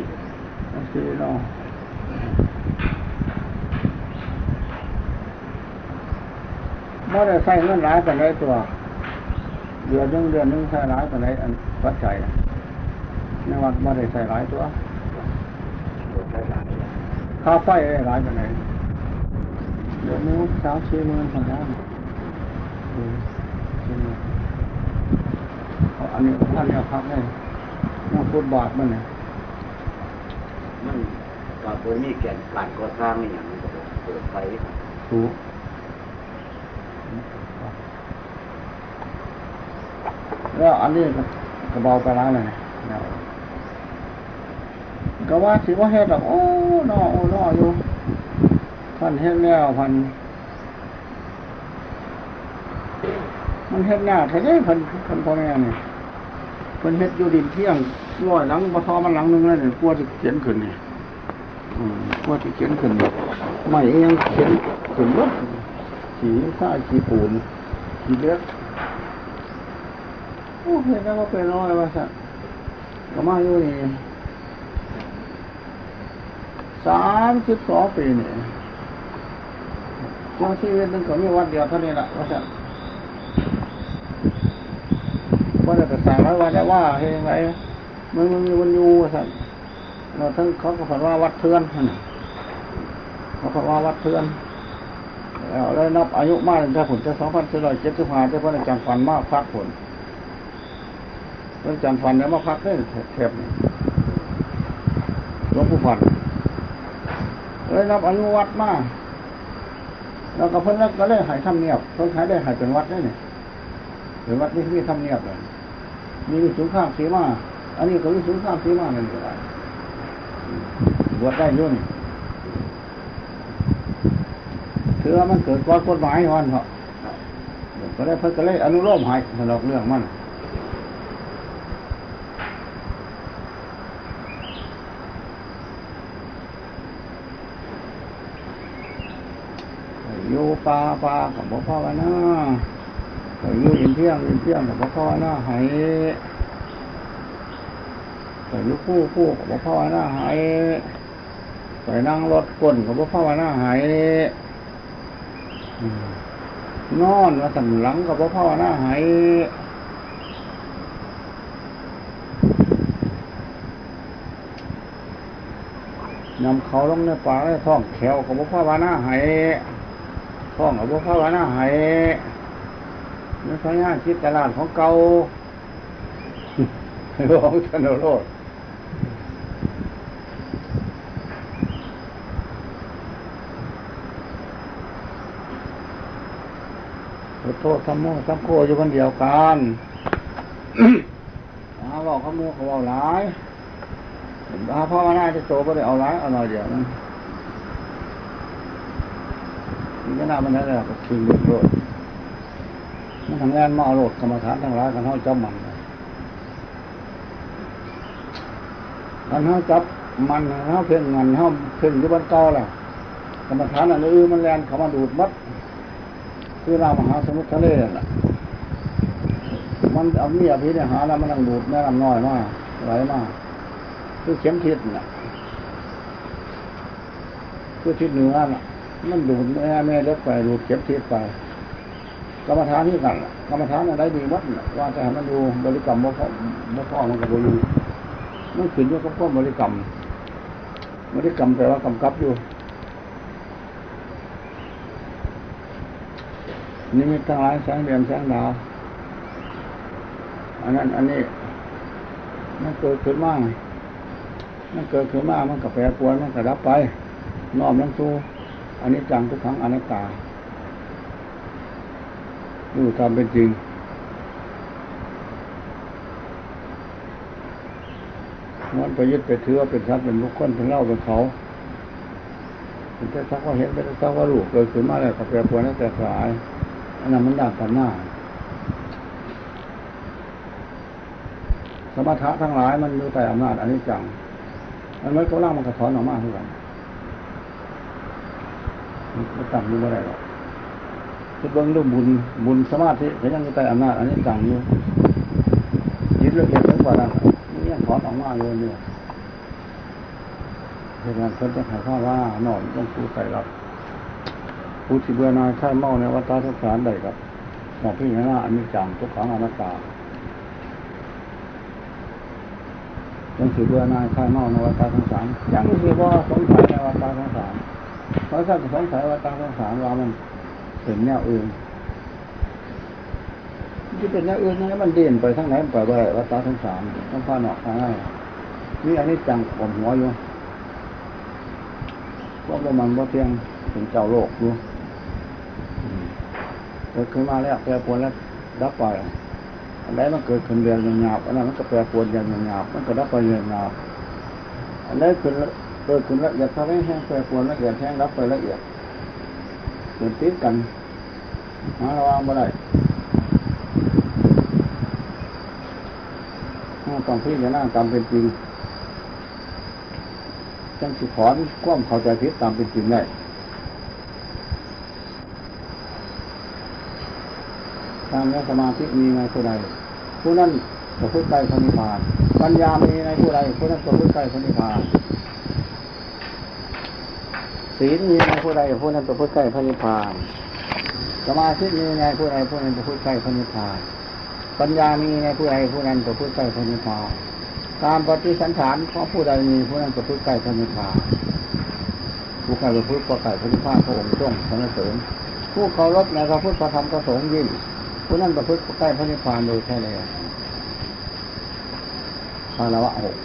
Speaker 1: สี่เนาะไม่ได้ใส่เงินหลายแต่ไหนตัว เดือนหนึงเดือนหนึงใส่หลายแต่ไหนอันปัจจัยในวัดไม่ได้ใส่หลายตัว
Speaker 2: โดนได้หลายเลย
Speaker 1: ค่าไฟได้หลายแต่ไหนเดือนหนึงสามสี่หมื่นพันล้านอืมสี่หมื่นเอาอันนี้อันนี้พักได้น้ำพุทบาทมันเนี่ย
Speaker 2: มันก็ตัวนี้แก่นการก่อสร้างนี่อย่างนี้ก็เปิดไฟ
Speaker 1: ถูกแล้วอันนี้ก็กระเบาไปแล้วเลยนะก็ว่าสิว่าเฮ็ดดอกโอ้นอโอ้นออยู่พันเฮ็ดแล้วพันมันเฮ็ดยากแท้เด้เพิ่นเพิ่นพ่อแม่นี่ เพิ่นเฮ็ดอยู่ดินเที่ยงร้อยหลังบ่ทอมันหลังนึงแล้วนี่กลัวสิเขียนขึ้นนี่อืมกลัวสิเขียนขึ้นไม่ยังเขียนขึ้นบ่สีฟ้าสีปูนสีเลือดโอ้เฮ็ดได้บ่เป็นน้อยว่าซั่นก็มาอยู่นี่32ปีนี่จังชีวิตนึงก็มีวัดเดียวเท่านี้แหละว่าซั่น ว่าจะต่างแล้ว่าจะว่าเฮงไรมันมันมีวันอยู่สันเราทั้งเขาก็ฝันว่าวัดเทือนเขาฝันว่าวัดเทือนแล้วเลยนับอายุมากถ้าผลจะสองพันสี่ร้อยเจ็ดสิบห้าจะพิ่นอาจารย์ฟันมากพักผลพิ่นอาจารย์ฟันเนี่ยมาพักได้แถบหลวงปู่ฟันเลยนับอายุวัดมากแล้วก็เพิ่นก็เลยหายทำเนียบเพิ่นหายได้หายเป็นวัดได้เนี่ย เหรือวัดนี้มีทำเนียบเลยมีสูงข้ามสีมาอันนี้ก็มีสูงข้ามสีมานั่นก็ได้บวชได้ยุ่นถือว่ามันเกิดความกฎหมายวันเหรอก็ได้เพิ่นก็เลยอนุโลมให้สำหรับเรื่องมันอยู่ป่าป่ากับบ่พ่อกันนะ ไปอยู่อินเที่ยงอินเที่ยงกับพ่อหน้าหายไปยู่คู่คู่กับพ่อหน้าหายไปนั่งรถกลนกับพ่อหน้าหายนอนมาสันหลังกับพ่อหน้าหายนำเขาลงในป่าในท้องแขวกับพ่อหน้าหายท้องกับพ่อหน้าหาย นี่พญาคิดตลาดของเก่าของชนโรดพุทโธธรรมโมสังโฆอยู่คนเดียวกันอาบอกขโมเขาเอาหลายอาพ่อมาหน้าจะโตก็ได้เอาหลายเอาหน่อยเดียวนะนี่ก็น่ามันนั่นแหละก็คิงโลด มันทำงานมาเอาโหลดกรรมฐานทั้งหลายกันเท่าจับมันกันเท่าจับมันเท่าเพ่งงานเท่าเพ่งยู่บนเก่าแหละกรรมฐานอันอื่นมันแลนเขามาดูดมัดคือเรามหาสมุทรทะเลน่ะ มันเอาเมียพิษหาแล้วมันต้องดูดแม่ลำน้อยมากไหลมากคือเข็มทิศน่ะคือทิศเหนือน่ะ มันดูดแม่แม่เล็กไปดูดเข็มทิศไป กรรมฐานที่กันล่ะกรรมฐานอะไรดีวัดว่าจะให้มันดูบริกรรมบ่พอบ่พอมันก็บ่อยู่มันขึ้นอยู่กับความบริกรรมบริกรรมแปลว่ากำกับอยู่นี่มีทั้งหลายแสงเดือนแสงดาวอันนั้น อันนี้ มันเกิดขึ้นมากมันเกิดขึ้นมากมันก็แปรปรวนมันก็ดับไปน้อมลงสูอันนี้จังทุกครั้งอนัตตา รู้ตามเป็นจริง มันไปยึดไปถือว่าเป็นสัตว์เป็นบุคคลเป็นเล่าเป็นเขาเป็นแต่สักว่าเห็นเป็นแต่สักว่ารู้เกิดขึ้นมาแล้วกับแปรปรวนแล้วแต่สายอันนั้นมันด่างกันหน้า สมถะทั้งหลายมันอยู่ใต้อำนาจอันนี้จังมันไม่ก็ล่างมันกระถอนออกมาเท่ากันมันตั้งอยู่ไม่ได้หรอก คือเบิ้งรูปบุญบุญสมาธิก็ยังอยู่ใต้อำนาจอันนี้ต่างอยู่ยึดละเอียดทั้งกว่านั้นนี่ยังถอนออกมาเลยเนี่ยเหตุการณ์คนจะหายข้าว่าหนอนต้องสู้ใส่รับผู้ที่เบื่อนายข้าเมาในวัฏฏะทุกสารใดกับหมอกพี่หน้าอันนี้จังทุกขังอนัตตายังสิเบื่อนายข้าเมาในวัฏฏะทุกสารยังสิว่าสงสัยในวัฏฏะทุกสารเพราะถ้าสงสัยวัฏฏะทุกสารว่ามัน เป็นแนวอื่นที่เป็นแนวอื่นนี่มันเด่นไปทั้งไหนมันไปไปวัฏฏะทุกสารต้องพาหนอกทางง่ายนี่อันนี้จังผมหัวอยู่ว่าประมันว่าเพียงถึงเจ้าโลกอยู่เกิดขึ้นมาแล้วแปรปวนแล้วดับไปอันใดมันเกิดขึ้นเรียนหยาบอันนั้นมันก็แปรปวนอย่างหยาบมันก็ดับไปเรียนหยาบอันใดขึ้นเกิดขึ้นละเอียดทำให้แห้งแปรปวนละเอียดแห้งดับไปละเอียด เกิดติดกันหาระวังบ่ได้ต้องพิจารณาตามเป็นจริงจังสิถอนความเข้าใจผิดตามเป็นจริงได้ตามและสมาธิมีในผู้ใดผู้นั้นประพฤติใกล้พระนิพาน ปัญญามีในผู้ใดผู้นั้นประพฤติใกล้พระนิพาน ศีลมีในผู้ใดผู้นั้นประพฤติใกล้พระนิพพานสมาธิมีในผู้ใดผู้นั้นประพฤติใกล้พระนิพพาน ปัญญามีในผู้ใดผู้นั้นประพฤติใกล้พระนิพพานตามปฏิสันฐานของผู้ใดมีผู้นั้นประพฤติใกล้พระนิพพานผู้ใกล้ประพฤติก็ใกล้พระนิพพานพระองค์ทรงสรรเสริญผู้เคารพในพระพุทธธรรมพระสงฆ์ยิ่งผู้นั้นประพฤติใกล้พระนิพพานโดยแท้เลยคารวะหก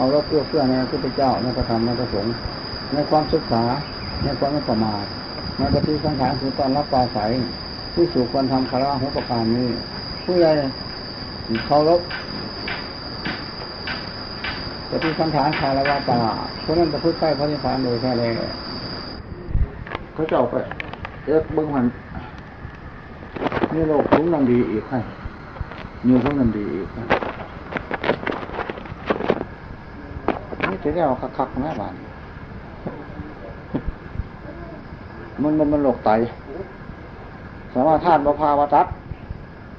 Speaker 1: เคารพเพื่อเพื่อในพระพุทธเจ้าในพระธรรมในพระสงฆ์ในความศึกษาในความไม่ประมาทในปฏิสันฐานคือตอนรับปลาใสที่สู่ควรทำคารวะหกประการนี้ ผู้ใหญ่เคารพปฏิสันฐานคารวะตาผู้นั้นประพฤติใกล้พระนิพพานโดยแท้เลยเขาจะเอาไปเอ็กเบิ้งมันนี่โลกทุ้งนังดีอีกให้นิวทุ้งนังดีอีกให้นี่ จะได้เอาคักๆแม่บ้านมันมันมันโลกไตสมาทานบพาวตัด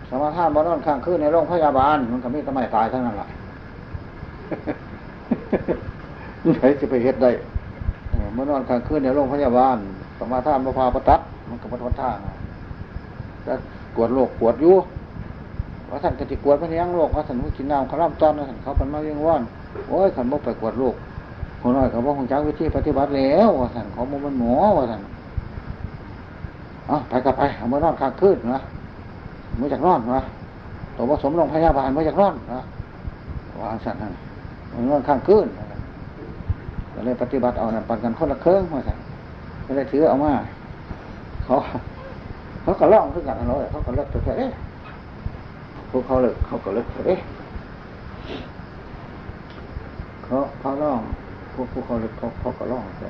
Speaker 1: สมาทานบนอนข้างขึ้นในโรงพยาบาล มันก็มีทำไมตายทั้งนั้นล่ะนี่ใครจะไปเฮ็ดได้เออมานอนข้างขึ้นในโรงพยาบาล สมาทานบพาวตัดมันก็มาทนท่าจะกวดโรคกวดอยู่ว่าท่านกติกวดมันยังโรคว่าท่านว่ากินน้ำขล่ำตอนนะท่านเขาเป็นมาเลี้ยงว่าน โอ้ยขันบ่ไปกวดโรคคนน้อยเขาบอกของจ้าวิธีปฏิบัติแล้วว่าท่นเขาโมมันหมอว่าท่านเอไปกับไปเอามานอนข้างขึ้นนะมาจากนอนนะตัวผสมโรงพยาบาลมาจากนอนนะวางสันนั่นมันนอนข้างขึ้นก็เลยปฏิบัติเอานั่นปันกันคนละเครื่องมาสั่นก็เลยถือเอามาเขาเขาก็ล่องขึ้นกันน้อยเขาก็เลิกตัวเอ๊ะพวกเขาเลิกเขาก็เลิกตัวเอ๊ะ เขาะเขาล่องพวกพวกเขาเลิกเขาเขาก็ล่องแต่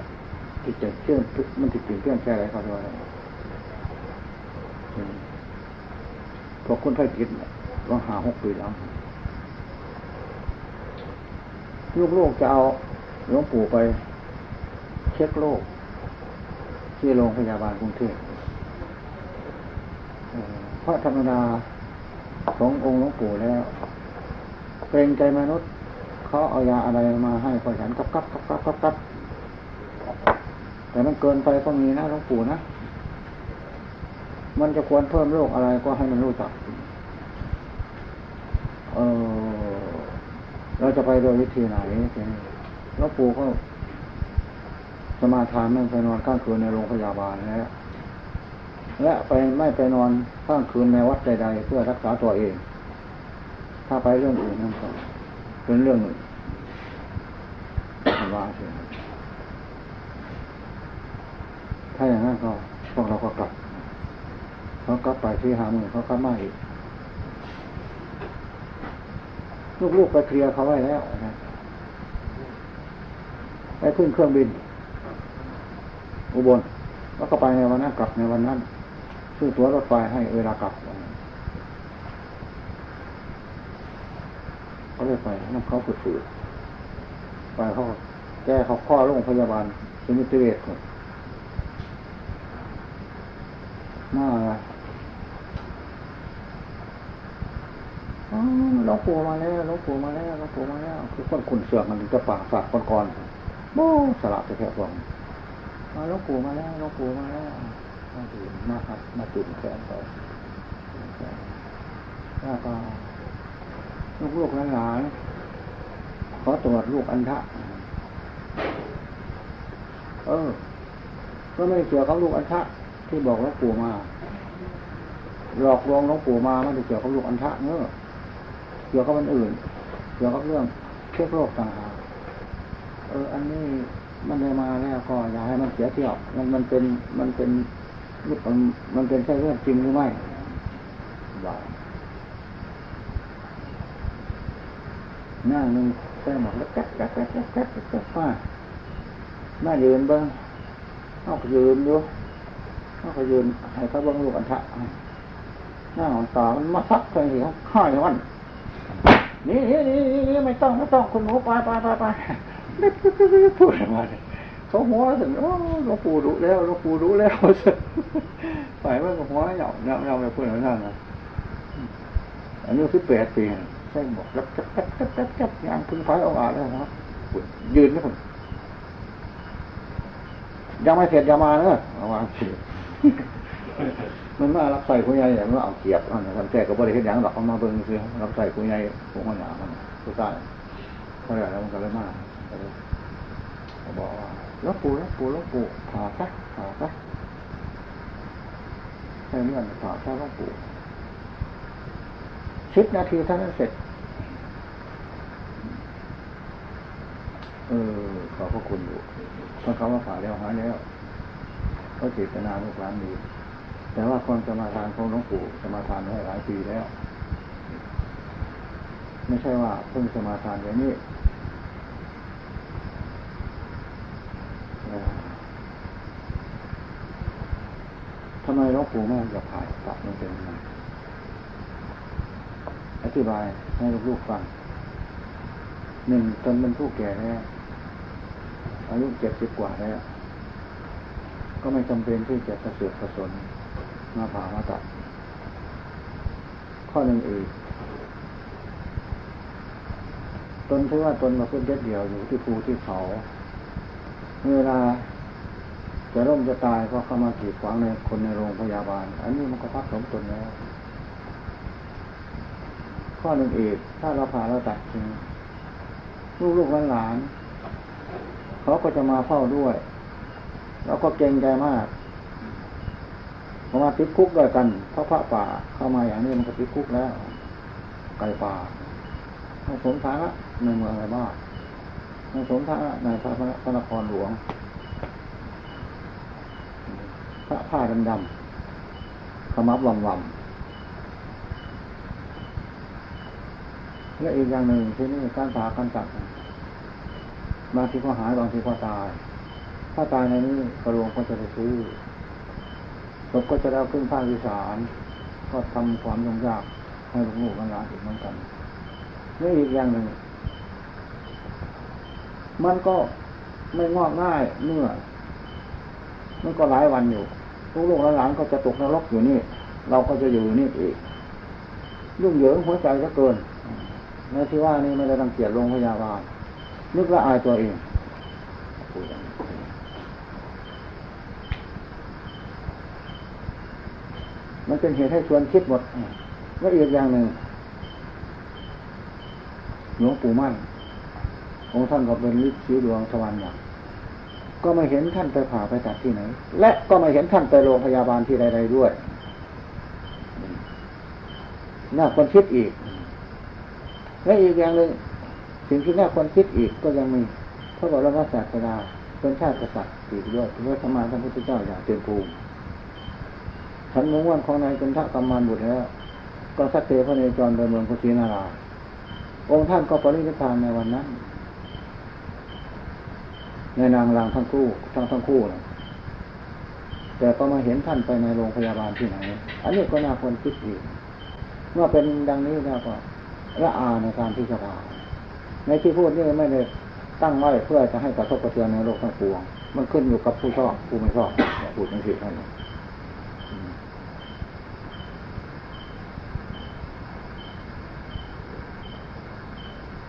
Speaker 1: ที่จะเชื่อมมันติดติดเชื่อมแค่ไรเขาด้วยพวกคนไทยกินต้องหาหกปีแล้วลูกโลกจะเอาหลวงปู่ไป เช็คโรคที่โรงพยาบาลกรุงเทพเพราะธรรมดาขององค์หลวงปู่แล้วเกรงใจมนุษย์ เขาเอายาอะไรมาให้พอฉันกับกับกับกับกับกับแต่มันเกินไปก็มีนะหลวงปู่นะ มันจะควรเพิ่มโรคอะไรก็ให้มันรู้จัก เออเราจะไปโดยวิธีไหนหลวงปู่ก็สมาทานไม่ไปนอนข้างคืนในโรงพยาบาลแล้วและไปไม่ไปนอนข้างคืนในวัดใดๆเพื่อรักษาตัวเอง ถ้าไปเรื่องอื่นนั่นก็ เป็นเรื่องหนึ่งว่าเสียถ้าอย่างนั้นก็พวกเราก็กลับเขากลับไปที่หามือเขากลับมาอีกลูกๆไปเคลียร์เขาไว้แล้วนะไปขึ้นเครื่องบิน อุบลแล้วก็ไปในวันนั้นกลับในวันนั้นซื้อตั๋วรถไฟให้เวลากลับ เขาเลยไปนั่นเขาฝึกฝืนไปเขาแก้เขาข้อโรงพยาบาลสมิติเวชคนหน้าอะไรเราลวงปู่มาแล้วหลวงปู่มาแล้วหลวงปู่มาแล้ว คือคนคุณเสือกมันจะป่าฝากก่อนก่อนโม่สลับไปแค่ฟองมาหลวงปู่มาแล้วหลวงปู่มาแล้วมาดื่มมาครับมาจุ่มแขนไปแล้วก็ ลูกลูกหลานขอตรวจลูกอันทะเออก็ไม่เกี่ยวกับลูกอันทะที่บอกหลวงปู่มา หลอกลวงหลวงปู่มาไม่ได้เกี่ยวกับลูกอันทะเนอะเกี่ยวกับมันอื่น เกี่ยวกับเรื่องเชื้อโรคต่างหากเออ อันนี้มันได้มาแล้วก็อย่าให้มันเสียเที่ยว มันมันเป็นมันเป็นมันเป็นใช่เรื่องจริงหรือไม่ว่าห น้าหนึ่งแค่หมดแล้วแก๊กแก๊กแก๊กแก๊กแก๊กแก๊กมาหน้ายืนเบิ้งเอาก็ยืนอยู่เอาก็ยืนให้เขาเบิ้งลูกอันทะหน้าของตามันมาซักใส่เขาข้ายมันนี่นี่นี่นี่ไม่ต้องไม่ต้องคุณหมูไปไปไปไปพูดมาเลยเขาหัวถึงโอ้หลวงปู่รู้แล้วหลวงปู่รู้แล้วไปว่าหัวเหยาะเราเราไปพูดอย่างนั้นนะอายุสิบแปดปี ใช่บอกแล้วจับจับจับจับจับยางพึ่งไฟเอาอาแล้วนะยืนนะคุณยังไม่เสร็จยังมาเนอะเอาวางสิมันมารับใส่ผู้ใหญ่อย่างว่าเอาเกียบอันนั้นแต่ก็บบริเวณอย่างหรอกเอามาเบิ่งคือรับใส่ผู้ใหญ่ผู้คนหนามันผู้ใต้เพราะอะไรแล้วมันก็เลยมาบอกว่าแล้วปูแล้วปูแล้วปูผ่าซะผ่าซะใช่เมื่อผ่าซะแล้วปู สิบนาทีเท่านั้นเสร็จ เออ ขอพระคุณอยู่เพราะเขาว่าผ่าแล้วหาแล้วก็เจตนาลูกหลานดีแต่ว่าคนสมาทานของหลวงปู่สมาทานไว้หลายปีแล้ว ไม่ใช่ว่าเพิ่งสมาทานอย่างนี้ทำไมหลวงปู่แม่จะผ่ายตับมันเป็นยังไง อธิบายให้ลูกๆฟังหนึ่งตนเป็นผู้แก่แล้วอายุเจ็ดสิบกว่าแล้ว ก็ไม่จำเป็นที่จะกระเสือกกระสนมาผ่ามาตัด ข้อหนึ่งอีกตนถือว่าตนมาพึ่งเด็ดเดียวอยู่ที่ภูที่เขา เวลาจะร่มจะตายเพราเข้ามาขีดขวางในคนในโรงพยาบาล อันนี้มันก็ทับสมตนแล้ว ข้อหนึ่งเอกถ้าเราผ่าเราตัดจริงลูกลูกหลาน เขาก็จะมาเฝ้าด้วยเราก็เกรงใจมากพอมาติดคุกด้วยกันเพราะพระป่าเข้ามาอย่างนี้มันก็ติดคุกแล้ว ไก่ป่าให้สมฐานะในเมืองอะไรบ้างให้สมฐานะในพระพระนครหลวง พระผ้าดำดำขมับลำล และอีกอย่างหนึ่งที่นี่การผ่าการตัดบางทีก็หายบางทีก็ตาย ถ้าตายในนี้กระโหลกก็จะไปซื้อศพก็จะเอาขึ้นภาคอีสานก็ทำความยุ่งยากให้ลูกๆหลานอีกเหมือนกันนี่อีกอย่างหนึ่ง มันก็ไม่งอกง่ายเมื่อ มันก็หลายวันอยู่ลูกๆหลานก็จะตกนรกอยู่นี่ เราก็จะอยู่นี่อีก ยุ่งเหยิงหัวใจก็เกิน ในที่ว่านี่ไม่ได้รังเกียจโรงพยาบาลนึกละอายตัวเองมันเป็นเหตุให้ชวนคิดหมดแล้วอีกอย่างหนึ่งหลวงปู่มั่นองค์ท่านก็เป็นฤทธิ์สีดวงสวรรค์อย่างก็ไม่เห็นท่านไปผ่าไปตัดที่ไหน และก็ไม่เห็นท่านไปโรงพยาบาลที่ใดๆด้วยน่าคนคิดอีก และอีกอย่างหนึ่งสิ่งที่น่าควรคิดอีกก็ยังมีพระบรมศาสดาเป็นชาติกษัตริย์อีกด้วยพระธรรมาท่านพุทธเจ้าอย่างเต็มภูมิฉันมุ่งวันของนายเป็นทะกรรมานบุตรแล้วก็สัตเตพระเนจรโดยเมืองพุทธินารา องค์ท่านก็ปรินิพพานในวันนั้น ในนางรางทั้งคู่ทั้งทั้งคู่นะแต่ก็มาเห็นท่านไปในโรงพยาบาลที่ไหน อันนี้ก็น่าควรคิดอีกเมื่อเป็นดังนี้แล้วก็ ละอาในการที่จะผ่าในที่พูดนี่ไม่ได้ตั้งไว้เพื่อจะให้กระทบกระเทือนในโลกทั้งปวง มันขึ้นอยู่กับผู้ชอบผู้ไม่ชอบพูดอย่างนี้เท่านั้น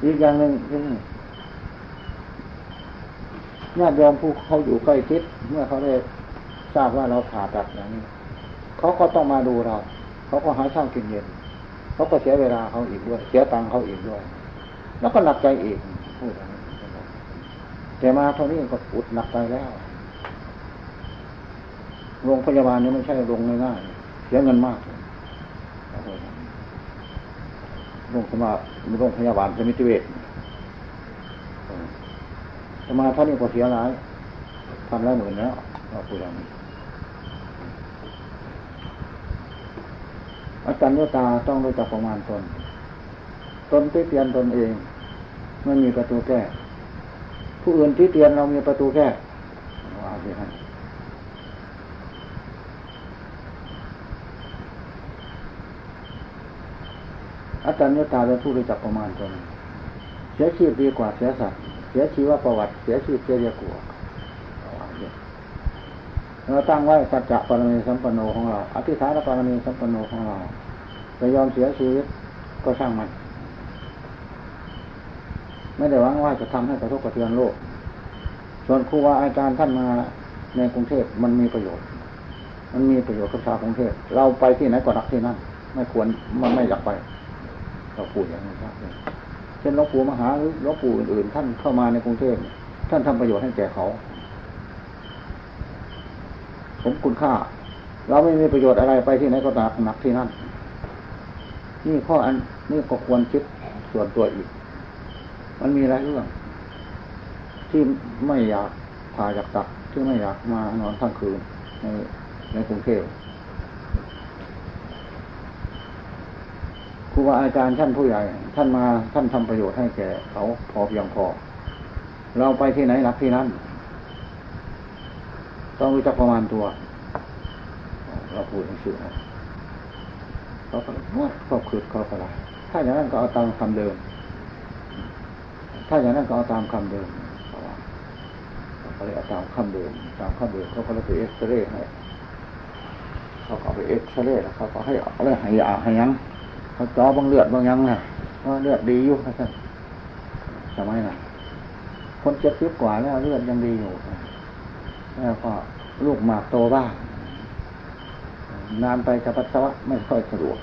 Speaker 1: อีกอย่างหนึ่งคือญาติโยมผู้เขาอยู่ใกล้ชิดเมื่อเขาได้ทราบว่าเราผ่าตัดอย่างนี้เขาก็ต้องมาดูเรา เขาก็หาเช้ากินเย็น เขาก็เสียเวลาเขาอีกด้วย เสียตังเขาอีกด้วย แล้วก็หนักใจอีกพูดอย่างนี้แต่มาเท่านี้ก็อุดหนักใจแล้ว โรงพยาบาลนี้ไม่ใช่โรงง่ายๆเสียเงินมากโรงพยาบาลโรงพยาบาลสมิติเวชจะมาเท่านี้ก็เสียหลายพันละหมื่นแล้วเราพูดอย่างนี้ อาจารย์โยตาต้องรู้จักประมาณตน ตนที่เตียนตนเองไม่มีประตูแก้ ผู้อื่นที่เตียนเรามีประตูแก้ว่าสิฮะอาจารย์โยตาเป็นผู้รู้จักประมาณตนเสียชีพดีกว่าเสียสัตว์เสียชีวประวัติ เสียชีพเสียเรียกว่า เราตั้งไว้สัจจะปรมีสัมปันโนของเรา อธิษฐานปรมีสัมปันโนของเราจะยอมเสียชีวิตก็ช่างมัน ไม่ได้หวังว่าจะทำให้กระทบกระเทือนโลก ส่วนครูว่าอาจารย์ท่านมาในกรุงเทพมันมีประโยชน์ มันมีประโยชน์กับชาวกรุงเทพเราไปที่ไหนก็รักที่นั่น ไม่ควรมันไม่อยากไป เราพูดอย่างนี้ครับเช่นหลวงปู่มหาหรือหลวงปู่อื่นๆท่านเข้ามาในกรุงเทพท่านทำประโยชน์ให้แก่เขา ผมคุณค่า เราไม่มีประโยชน์อะไรไปที่ไหนก็หนักหนักที่นั่น นี่ข้ออันนี่ก็ควรคิดส่วนตัวอีก มันมีหลายเรื่อง ที่ไม่อยากพาอยากตักที่ไม่อยากมานอนทั้งคืนในในกรุงเทพครูบาอาจารย์ท่านผู้ใหญ่ ท่านมาท่านทำประโยชน์ให้แก่เขาพอเพียงพอ เราไปที่ไหนรักที่นั่น ต้องรู้จักประมาณตัว เราพูดในสื่อเขาก็วัดก็คืดเขาก็ไรถ้าอย่างนั้นก็เอาตามคำเดิม ถ้าอย่างนั้นก็เอาตามคำเดิมเขาเลยเอาตามคำเดิม ตามคำเดิมเขาก็เลยไปเอ็กซเรย์ให้เขาก็เอไปเอ็กซเรย์แล้วเขาก็ให้เอาเลยให้ยาให้ยังเขาจ่อบางเลือดบางยังนะว่าเลือดดีอยู่ครับสมัยนั้นคนเจ็บซิบกว่าแล้วเลือดยังดีอยู่แล้วก็ ลูกหมากโตบ้างนานไปจะปัสสาวะไม่ค่อยสะดวก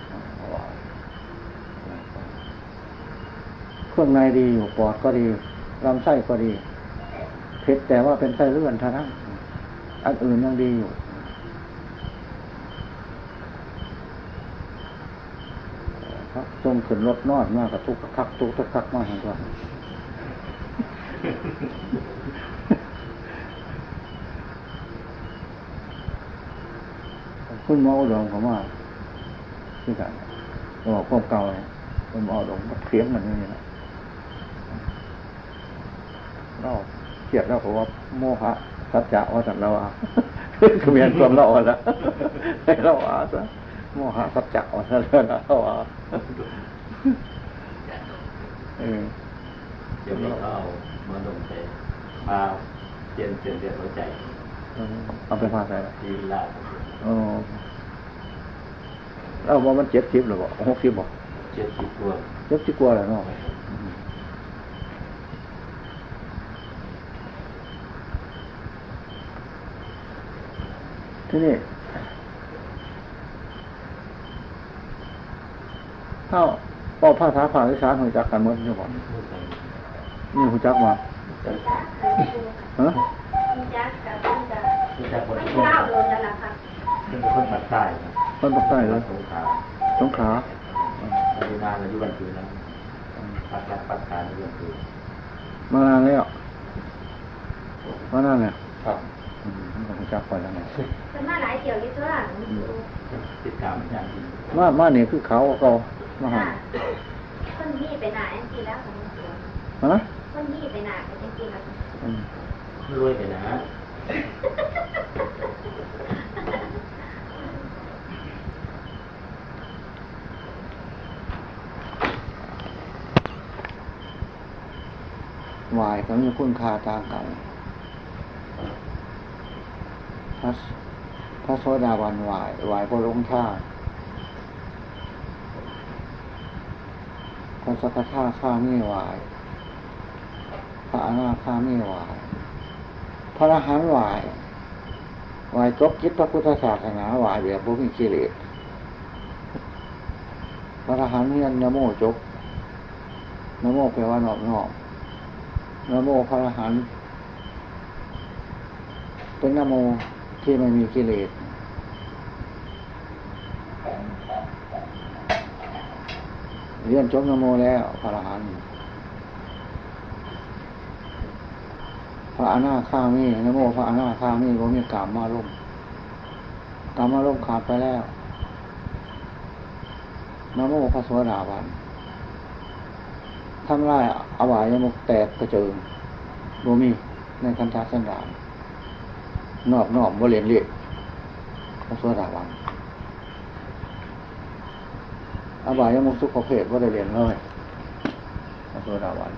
Speaker 1: เครื่องในดีอยู่ปอดก็ดีลำไส้ก็ดีเพชรแต่ว่าเป็นไส้เลื่อนเท่านั้นอันอื่นยังดีอยู่ครับทรงขึ้นรถนอดมากกับทุกคักทุกคักมากเห็นว่า คุณหมออุดมเขามาที่กันบอกพวกเก่าเลยคุณหมออุดมก็เทียงมันนี่นะเราเกลียดเราเพราะว่าโมหะสัจจะว่าสัตว์เราอะคือเมียนความเราอะนะให้เราอะซะโมหะสัจจะว่าสัตว์เราอะเออ
Speaker 2: เดี๋ยวนี้เขาเอามาลงใจพาเปลี่ยนเปลี่ยนเปลี่ยนหัวใจ
Speaker 1: เอาไปพาใส่ละ
Speaker 2: ดีละ
Speaker 1: อ๋อแล้วว่ามันเจ็บทิพย์หรือเปล่าหกทิพย์บอก
Speaker 2: เจ็ดสิบตัว
Speaker 1: เจ็บที่กลัวอะไรเนาะที่นี่ถ้าเป่าภาษาภาคอีสานหูจักกันหมดใช่ไหมนี่หูจักมาฮะ
Speaker 3: คุณยักษ์กับคุณจะ
Speaker 2: ที่จะคน
Speaker 3: ไม่
Speaker 2: ที่
Speaker 3: เล่าเลยแล้วล่ะค่ะ
Speaker 2: เป็นคนปัดใต้นะ
Speaker 1: มันตกใต้เลย
Speaker 2: สงขา
Speaker 1: สงขลา
Speaker 2: ปริมาณอายุวันคืนนะปัดรักปัดการอายุวันคืน
Speaker 1: มานานแล้วมานานเนี่ย
Speaker 2: ครับ
Speaker 1: อืมมันก็หูจักไปแล้วไง
Speaker 3: เป็นมาหลายเกี่ยวยี่ตัวหลัง
Speaker 2: ติดตามอย่างดี
Speaker 1: มามานี่คือเขาเขามาหา
Speaker 3: คนนี้ไปไหนจริงแล้วของมันตัว
Speaker 1: ฮะ
Speaker 3: คนนี้ไปไหนจริงๆแล้ว
Speaker 1: อืม
Speaker 2: รวยไปนะ
Speaker 1: วายเขามีคุณค่าต่างกันพระพระโสดาบันวายวายพระลงชาพระสกทาข้ามีวาย พระอนาคามีวาย พระอรหันต์วายวายจบจิตพระพุทธศาสนาวายแบบบุมีกิเลสพระอรหันต์เรียนนโมจบนโมแปลว่านอบนอบ นโมพระอรหันต์เป็นนโมที่ไม่มีกิเลสเรียนจบนโมแล้วพระอรหันต์พระอนาคามีนโมพระอนาคามีก็มีกามมาล่มกามมาล่มขาดไปแล้วนโมพระสวสดาวัน ทำลายอวายมุกแตกกระเจิงโมมีในคันธาสันดานนอบนอบบริเวณเรียกพระสวสดาวันอบายมุขสุขเพศว่าได้เรียนเลยพระโสดาวัน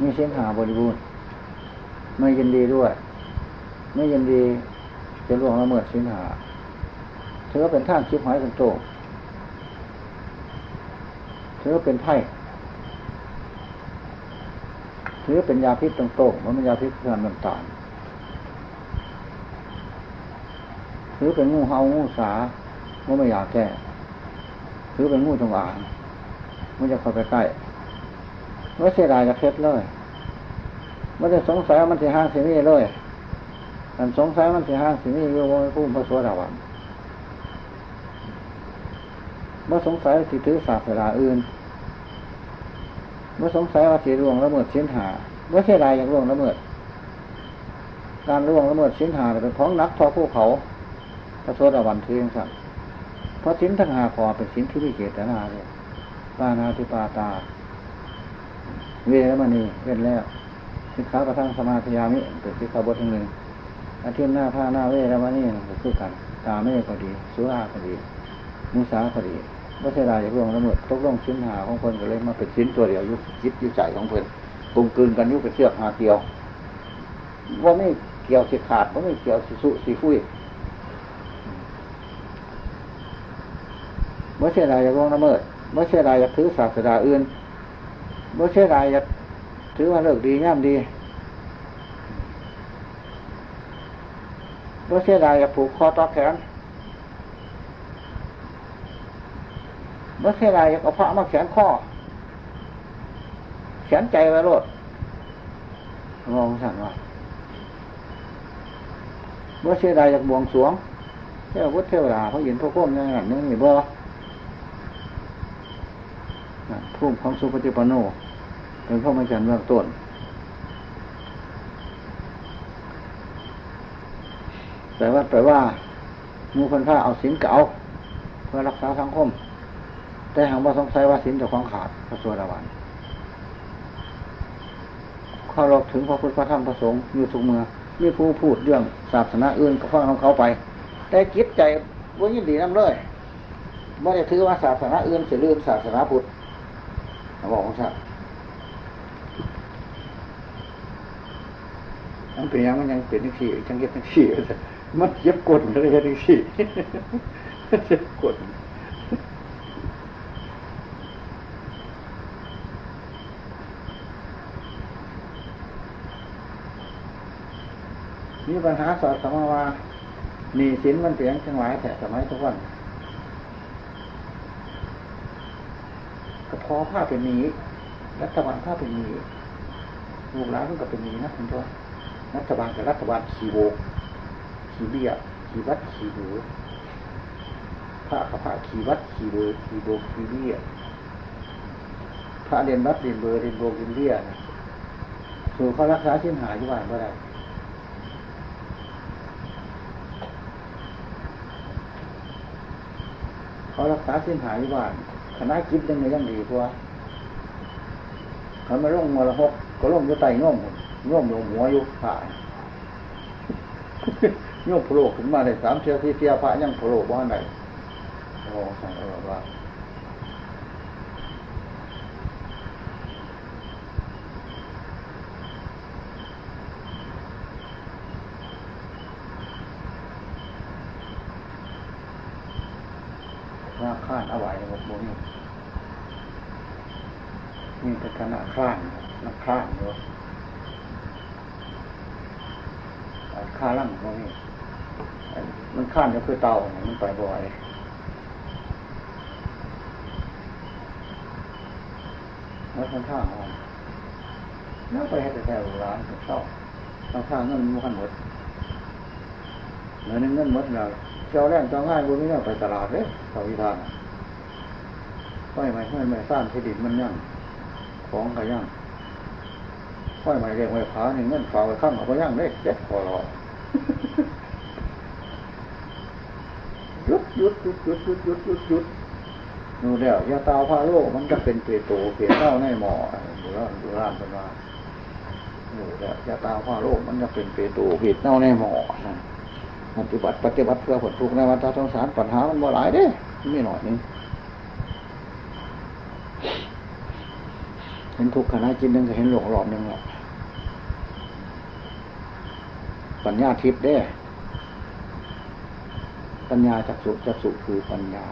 Speaker 1: มีเส้นหาบริบูรณ์ไม่ยินดีด้วย ไม่ยินดีจะล่วงละเมิดเส้นหาถือเป็นท่านชิบหายเป็นโตถือเป็นไพ่ ถือเป็นยาพิษตรงโตมันเป็นยาพิษเพื่อนมันตานถือเป็นงูเห่างูสาว่าไม่อยากแก้ถือเป็นงูจงอางมันจะเข้าไปใกล้ไม่เสียดายจะเคล็ดเลยไม่ได้สงสัยมันจะห้างสีนี้เลยอันสงสัยมันจะห้างสีนี้โยมผู้พระสวสดาวันเมื่อสงสัยสิถือศาสนาอื่น เมื่อสงสัยว่าสีร่วงละเมิดชิ้นหาเมื่อเสียดายอย่างร่วงละเมิด การร่วงละเมิดชิ้นหาเป็นของนักทอผู้เขาพระสวสดาวันเทียงสั่งเพราะสินทั้งหาคอเป็นสินที่มีเจตนาเลยปานาติปาตา เวรมณีเว้นแล้วสิกขากระทั่งสมาธิยามิเป็นสิกขาบทหนึ่งอาทิตย์หน้าผ้าหน้าเวรมณีก็คือกันตาเมฆก็ดี สุราก็ดี มุสาก็ดี ว่าเสียดายร่วงละเมิดตกลงชิ้นหาของคนก็เลยมาเป็นชิ้นตัวเดียวยุบจิตยุใจของเพิ่นกลมกลืนกันยุบไปเชือกหาเกี่ยวว่าไม่เกี่ยวสิขาดว่าไม่เกี่ยวสิสุสิฟุยเมื่อเชื่อใดอยากล่วงละเมิดเมื่อเชื่อใดอยากถือศาสดาอื่นเมื่อเชื่อใดอยากถือว่าเลิกดีย่ำดีเมื่อเชื่อใดอยากผูกคอต่อแขน เมื่อเชื่อใดอยากเอาพระมาแขนข้อ แขนใจไว้โลดมองสั่นว่าเมื่อเชื่อใดอยากบวงสรวงเทวพุทธเทวดาพระยินพระพุทธย่างนั้นนี่บ่ภูมิของสุปฏิปโน เป็นข้อมาจันเบื้องต้นแต่ว่าแปลว่ามูพันผ้าเอาสินเก่า เพื่อรักษาสังคม แต่หากว่าสงสัยว่าสินจะของขาดพระสวดาวันเข้ารบถึงพระพุทธพระธรรมพระสงฆ์อยู่ทุกเมื่อมีผู้พูดเรื่องศาสนาอื่นก็ฟังของเขาไป แต่จิตใจว่ายินดีน้ำเลยไม่ได้ถือว่าศาสนาอื่นเสียลืมศาสนาพุทธบอกของฉันมันเป็นยังมันยังเป็นทั้งสี่จังเก็บทั้งสี่มันเย็บกดเลยทั้งสี่เย็บกด มีปัญหาสอดสมาว่ามีสินมันเสียงทั้งหลายแต่สมัยทุกวันก็พอผ้าเป็นหนีรัฐบาลผ้าเป็นหนีลูกหลานมันก็เป็นหนีนะคุณพ่อรัฐบาลกับรัฐบาลขี่โบกขี่เบี้ยขี่วัดขี่หนูพระกับพระขี่วัดขี่เบอร์ขี่โบกขี่เบี้ยพระเรียนวัดเรียนเบอร์เรียนโบกเรียนเบี้ยนะสู่เขารักษาเส้นหายอยู่บ้านก็ได้ เขารักษาเส้นหายอยู่บ้านคณะคิดยังไงยังดีกว่าเขามาล่งมรหกก็ล่งอยู่ไต้ง่มง่มอยู่หัวอยู่ผ่าง่มโผล่ขึ้นมาได้สามเชียวที่เทียพระยังโผล่บ้านไหนโอ้สั่งเออว่า ว่าข้านอยู่มีแต่ขนาดข้างนักข้างเนาะข้าล่างพวกนี้มันข้านก็คือเตาเนี่ยมันไปบ่อยแล้วคนข้างอ่อนแล้วไปให้แต่แต่ร้านเช่าทางข้างเงินมันขันหมดเงินเงินหมดแล้วเจ้าแรงเจ้าง่ายบุญไม่เนี่ไปตลาดเลยเสาวิธาน ไม่ไม่ไม่ไม่สร้างที่ดินมันยั่งของก็ยั่งค่อยไม่เรียกไว้ผาหนึ่งเงินฝากไว้ข้างเขายั่งได้เจ็ดพอรอหยุดหยุดหยุดหยุดหยุดหยุดหยุดหยุดนูเดียวยาตาพาโลกมันจะเป็นเปโตเปเต้าในหมอดูแลดูแลเป็นว่านูเดียวยาตาพาโลกมันจะเป็นเปโตเปเต้าในหมอปฏิบัติปฏิบัติเพื่อผลทุกข์ในวัฏสงสารปัญหามันบ่หลายเด้ไม่หน่อยนึง ห็นทุกขณะจิตหนึ่งก็เห็นหลงรอบหนึ่งหรอกปัญญาทิพย์เด้ปัญญาจักสุจักสุคือปัญญา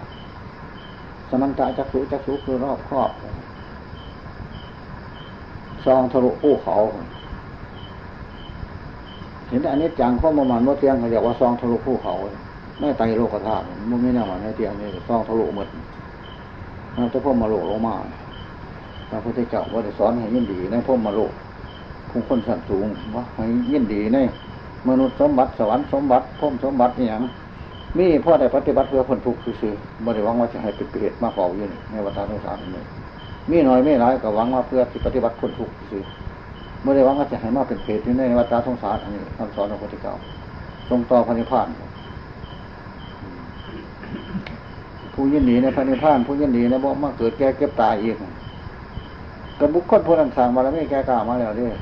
Speaker 1: สมันตาจักสุจักสุคือรอบครอบซองทะลุภูเขา เห็นอันนี้จังข้อประมาณว่าเตียงเขาเรียกว่าซองทะลุภูเขาไม่ไตโลกธาตุมันไม่แน่ว่าในเตียงนี่ซองทะลุหมดนั่นจะพ่อมาโลกลงมา พระพุทธเจ้าว่าจะสอนให้ยินดีในพ่อมโลกคงคนสันสูงว่าให้ยินดีในมนุษย์สมบัติสวรรค์สมบัติพ่มสมบัติอย่างมีพ่อได้ปฏิบัติเพื่อคนทุกข์คือๆบ่ได้หวังว่าจะให้เป็นเหตุมาเฝ้าอยู่ในวัฏสงสารนี้มีน้อยไม่หลายก็หวังว่าเพื่อที่ปฏิบัติคนทุกข์คือเมื่อได้หวังว่าจะให้มาเป็นเหตุที่ในวัฏสงสารอันนี้คำสอนของพระพุทธเจ้าทรงต่อพระนิพพานผู้ยินดีในพระนิพพานผู้ยินดีในบ่มาเกิดแก่เก็บตายอีก กับบุคคลผู้นั้นสั่งบารมีแก่กล้ามาแล้วด้วย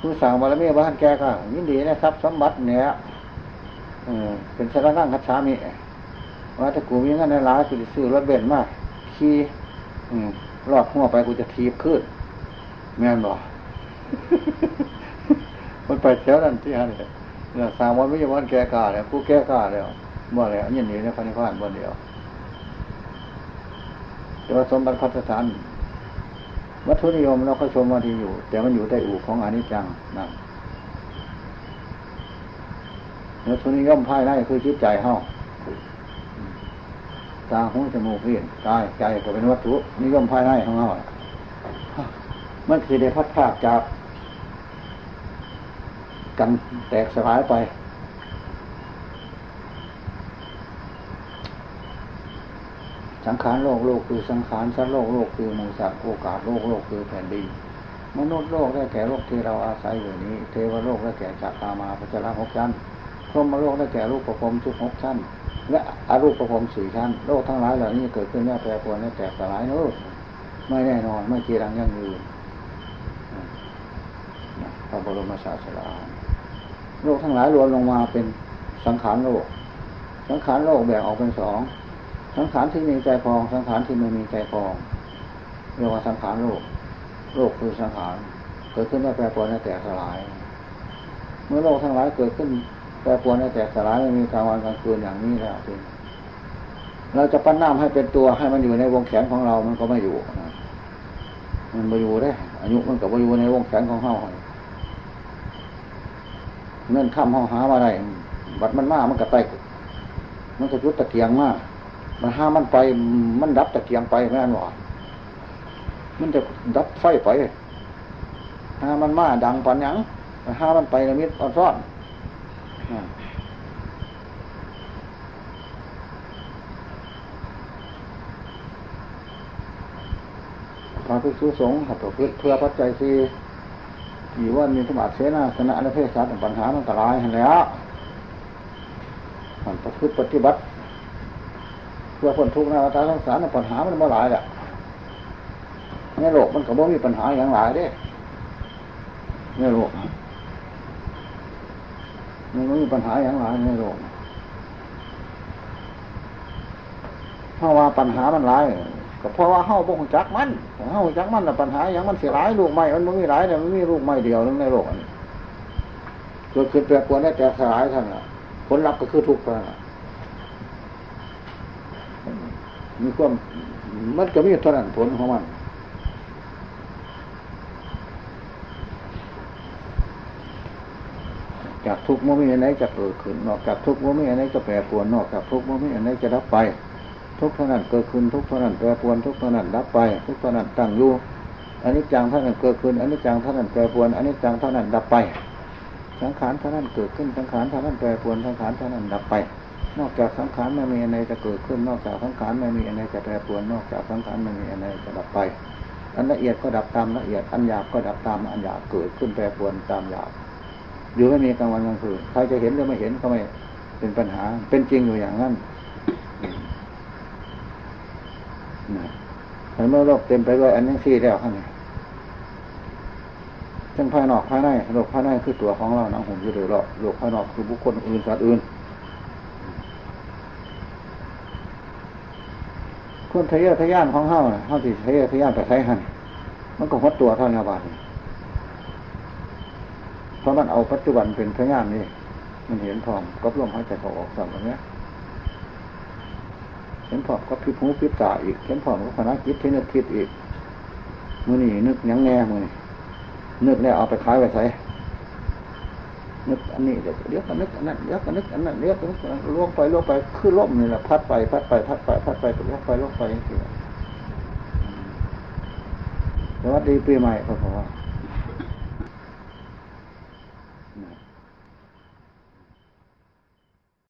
Speaker 1: ผู้สั่งบารมีบ้านแก่กล้ายินดีนะครับสมบัติเนี่ยเป็นสารนั่งคัจฉามิว่าถ้ากูมีเงินในร้านกูจะซื้อรถเบนซ์มากขี่รอดหัวไปกูจะทีบขึ้นแม่นบอกมันไปแถวนั้นที่ฮะเนี่ยเนี่ยสามวันไม่ใช่วันแก่กาเนี่ยผู้แก่กาแล้วบ่แล้วยินดีในพระนิพพานธ์บ่เดียวแต่ว่าสมบัติพัฒฐาน วัตถุนิยมเราก็ชมว่าดีอยู่ แต่มันอยู่ใต้อู่ของอนิจจังนั่นวัตถุนิยมภายในคือจิตใจเฮาตาหูจมูกเลี้ยงกายใจก็เป็นวัตถุนิยมภายในของเฮามันคือได้พัดภาคจาก กันแตกสลายไป สังขารโลกโลกคือสังขารสัตว์โลกโลกคือมูสัตว์โอกาสโลกโลกคือแผ่นดินมนุษย์โลกได้แก่โลกที่เราอาศัยอยู่นี้ เทวโลกได้แก่จักรามาพัชระหกชั้นพรหมโลกได้แก่รูปประพรมทุกหกชั้น และอรูปประพรมสี่ชั้น โลกทั้งหลายเหล่านี้เกิดขึ้นแน่แปรปรวนแน่แตกสลายโน้ไม่แน่นอนไม่จีรังยั่งยืนพระบรมศาสดาโลกทั้งหลายรวมลงมาเป็นสังขารโลก สังขารโลกแบ่งออกเป็นสอง สังขารที่มีใจพอง สังขารที่ไม่มีใจพองเรียกว่าสังขารโลก โลกคือสังขาร เกิดขึ้นได้แปรปรวนได้แตกสลาย เมื่อโลกทั้งหลายเกิดขึ้นแปรปรวนได้แตกสลายไม่มีกลางวันกลางคืนอย่างนี้แล้วจริงเราจะปั้นน้ำให้เป็นตัวให้มันอยู่ในวงแขนของเรา มันก็ไม่อยู่มันไปอยู่ได้อายุมันกับไปอยู่ในวงแขนของเราเงินข้ามห้องหามาได้บัดมันมากมันก็ไตมันก็ยุดตะเกียงมาก มันห้ามันไป มันดับตะเกียงไปแม่นว่ามันจะดับไฟไปห้ามันมาดังปันยังห้ามันไปละมิดอ่อนซ้อนพระภิกษุสงฆ์หัดเพื่อปัจจัยที่อยู่ว่ามีสมาธิเสนาสนะและเพศสัตว์ปัญหามันตรายเห็นแล้วมันประพฤติปฏิบัติ เพื่อคนทุกข์ในวัฏสงสารปัญหามันมาหลายแหละในโลกมันก็บ่มีปัญหาอย่างหลายเด้ในโลกมันไม่มีปัญหาอย่างหลายในโลกเพราะว่าปัญหามันหลายก็เพราะว่าเฮ้าบ่งจักมันเฮ้าจักมันแต่ปัญหาอย่างมันเสียหลายลูกไม้มันไม่มีหลายเนี่มันมีลูกไม้เดียวในโลกนี้เกิดขึ้นแปรปรวนได้แต่สลายท่านละผลลัพธ์ก็คือทุกข์ละ มีความมันก็มีเท่านั้นผลของมันจากทุกข์ว่มีอะไนจะเกิดขึ้นนอกจากทุกข์ว่มีอะไนจะแปรปรวนนอกจากทุกข์ว่มีอะไนจะดับไป ทุกข์เท่านั้นเกิดขึ้นทุกข์เท่านั้นแปรปรวนทุกข์เท่านั้นดับไป ทุกข์เท่านั้นตั้งอยู่อันนี้จังเท่านั้นเกิดขึ้นอันนี้จังเท่านั้นแปรปรวนอันนี้จังเท่านั้นดับไปสังขารเท่านั้นเกิดขึ้นสังขารเท่านั้นแปรปรวนสังขารเท่านั้นดับไป นอกจากสังขารไม่มีอะไรจะเกิดขึ้น นอกจากสังขารไม่มีอะไรจะแปรปรวน นอกจากสังขารไม่มีอะไรจะดับไป อันละเอียดก็ดับตามละเอียด อันหยาบก็ดับตามอันหยาบเกิดขึ้นแปรปรวนตามหยาบอยู่ไม่มีกลางวันกลางคืนใครจะเห็นหรือไม่เห็นก็ไม่เป็นปัญหา เป็นจริงอยู่อย่างนั้นนเมื่อโลกเต็มไปด้วยอันนี้สี่แล้วข้างในทั้งภายนอกภายในโลกภายในคือตัวของเราหนังหุ่มอยู่โดยรอโลกภายนอกคือบุคคลอื่นสัตว์อื่น คนทะเยอทะยานของเฮาน่ะเฮาสิทะเยอทะยานไปใช้หันมันก็หดตัวเท่านาบาทนี่เพราะมันเอาปัจจุบันเป็นทะยานนี่มันเห็นพร้อมกับลมหายใจเขาออกสั่งแบบนี้ยเห็นพร้อมกับพิบหูพิบตาอีกเห็นพร้อมกับคณะจิตที่นึกคิดอีกมือนี่นึกยังแน่มือนี่นึกแล้วเอาไปขายไว้ใส่ นึกอันนี้เดี๋ยวเดี๋ยวก็นึกอันนั้นเดี๋ยวก็นึกอันนั้นเดี๋ยวก็นึกอันนั้นล่วงไปล่วงไปคือล่มนี่แหละพัดไปพัดไปพัดไปพัดไปล่วงไปล่วงไปอย่างนี้สวัสดีปีใหม่พ่อพ่อ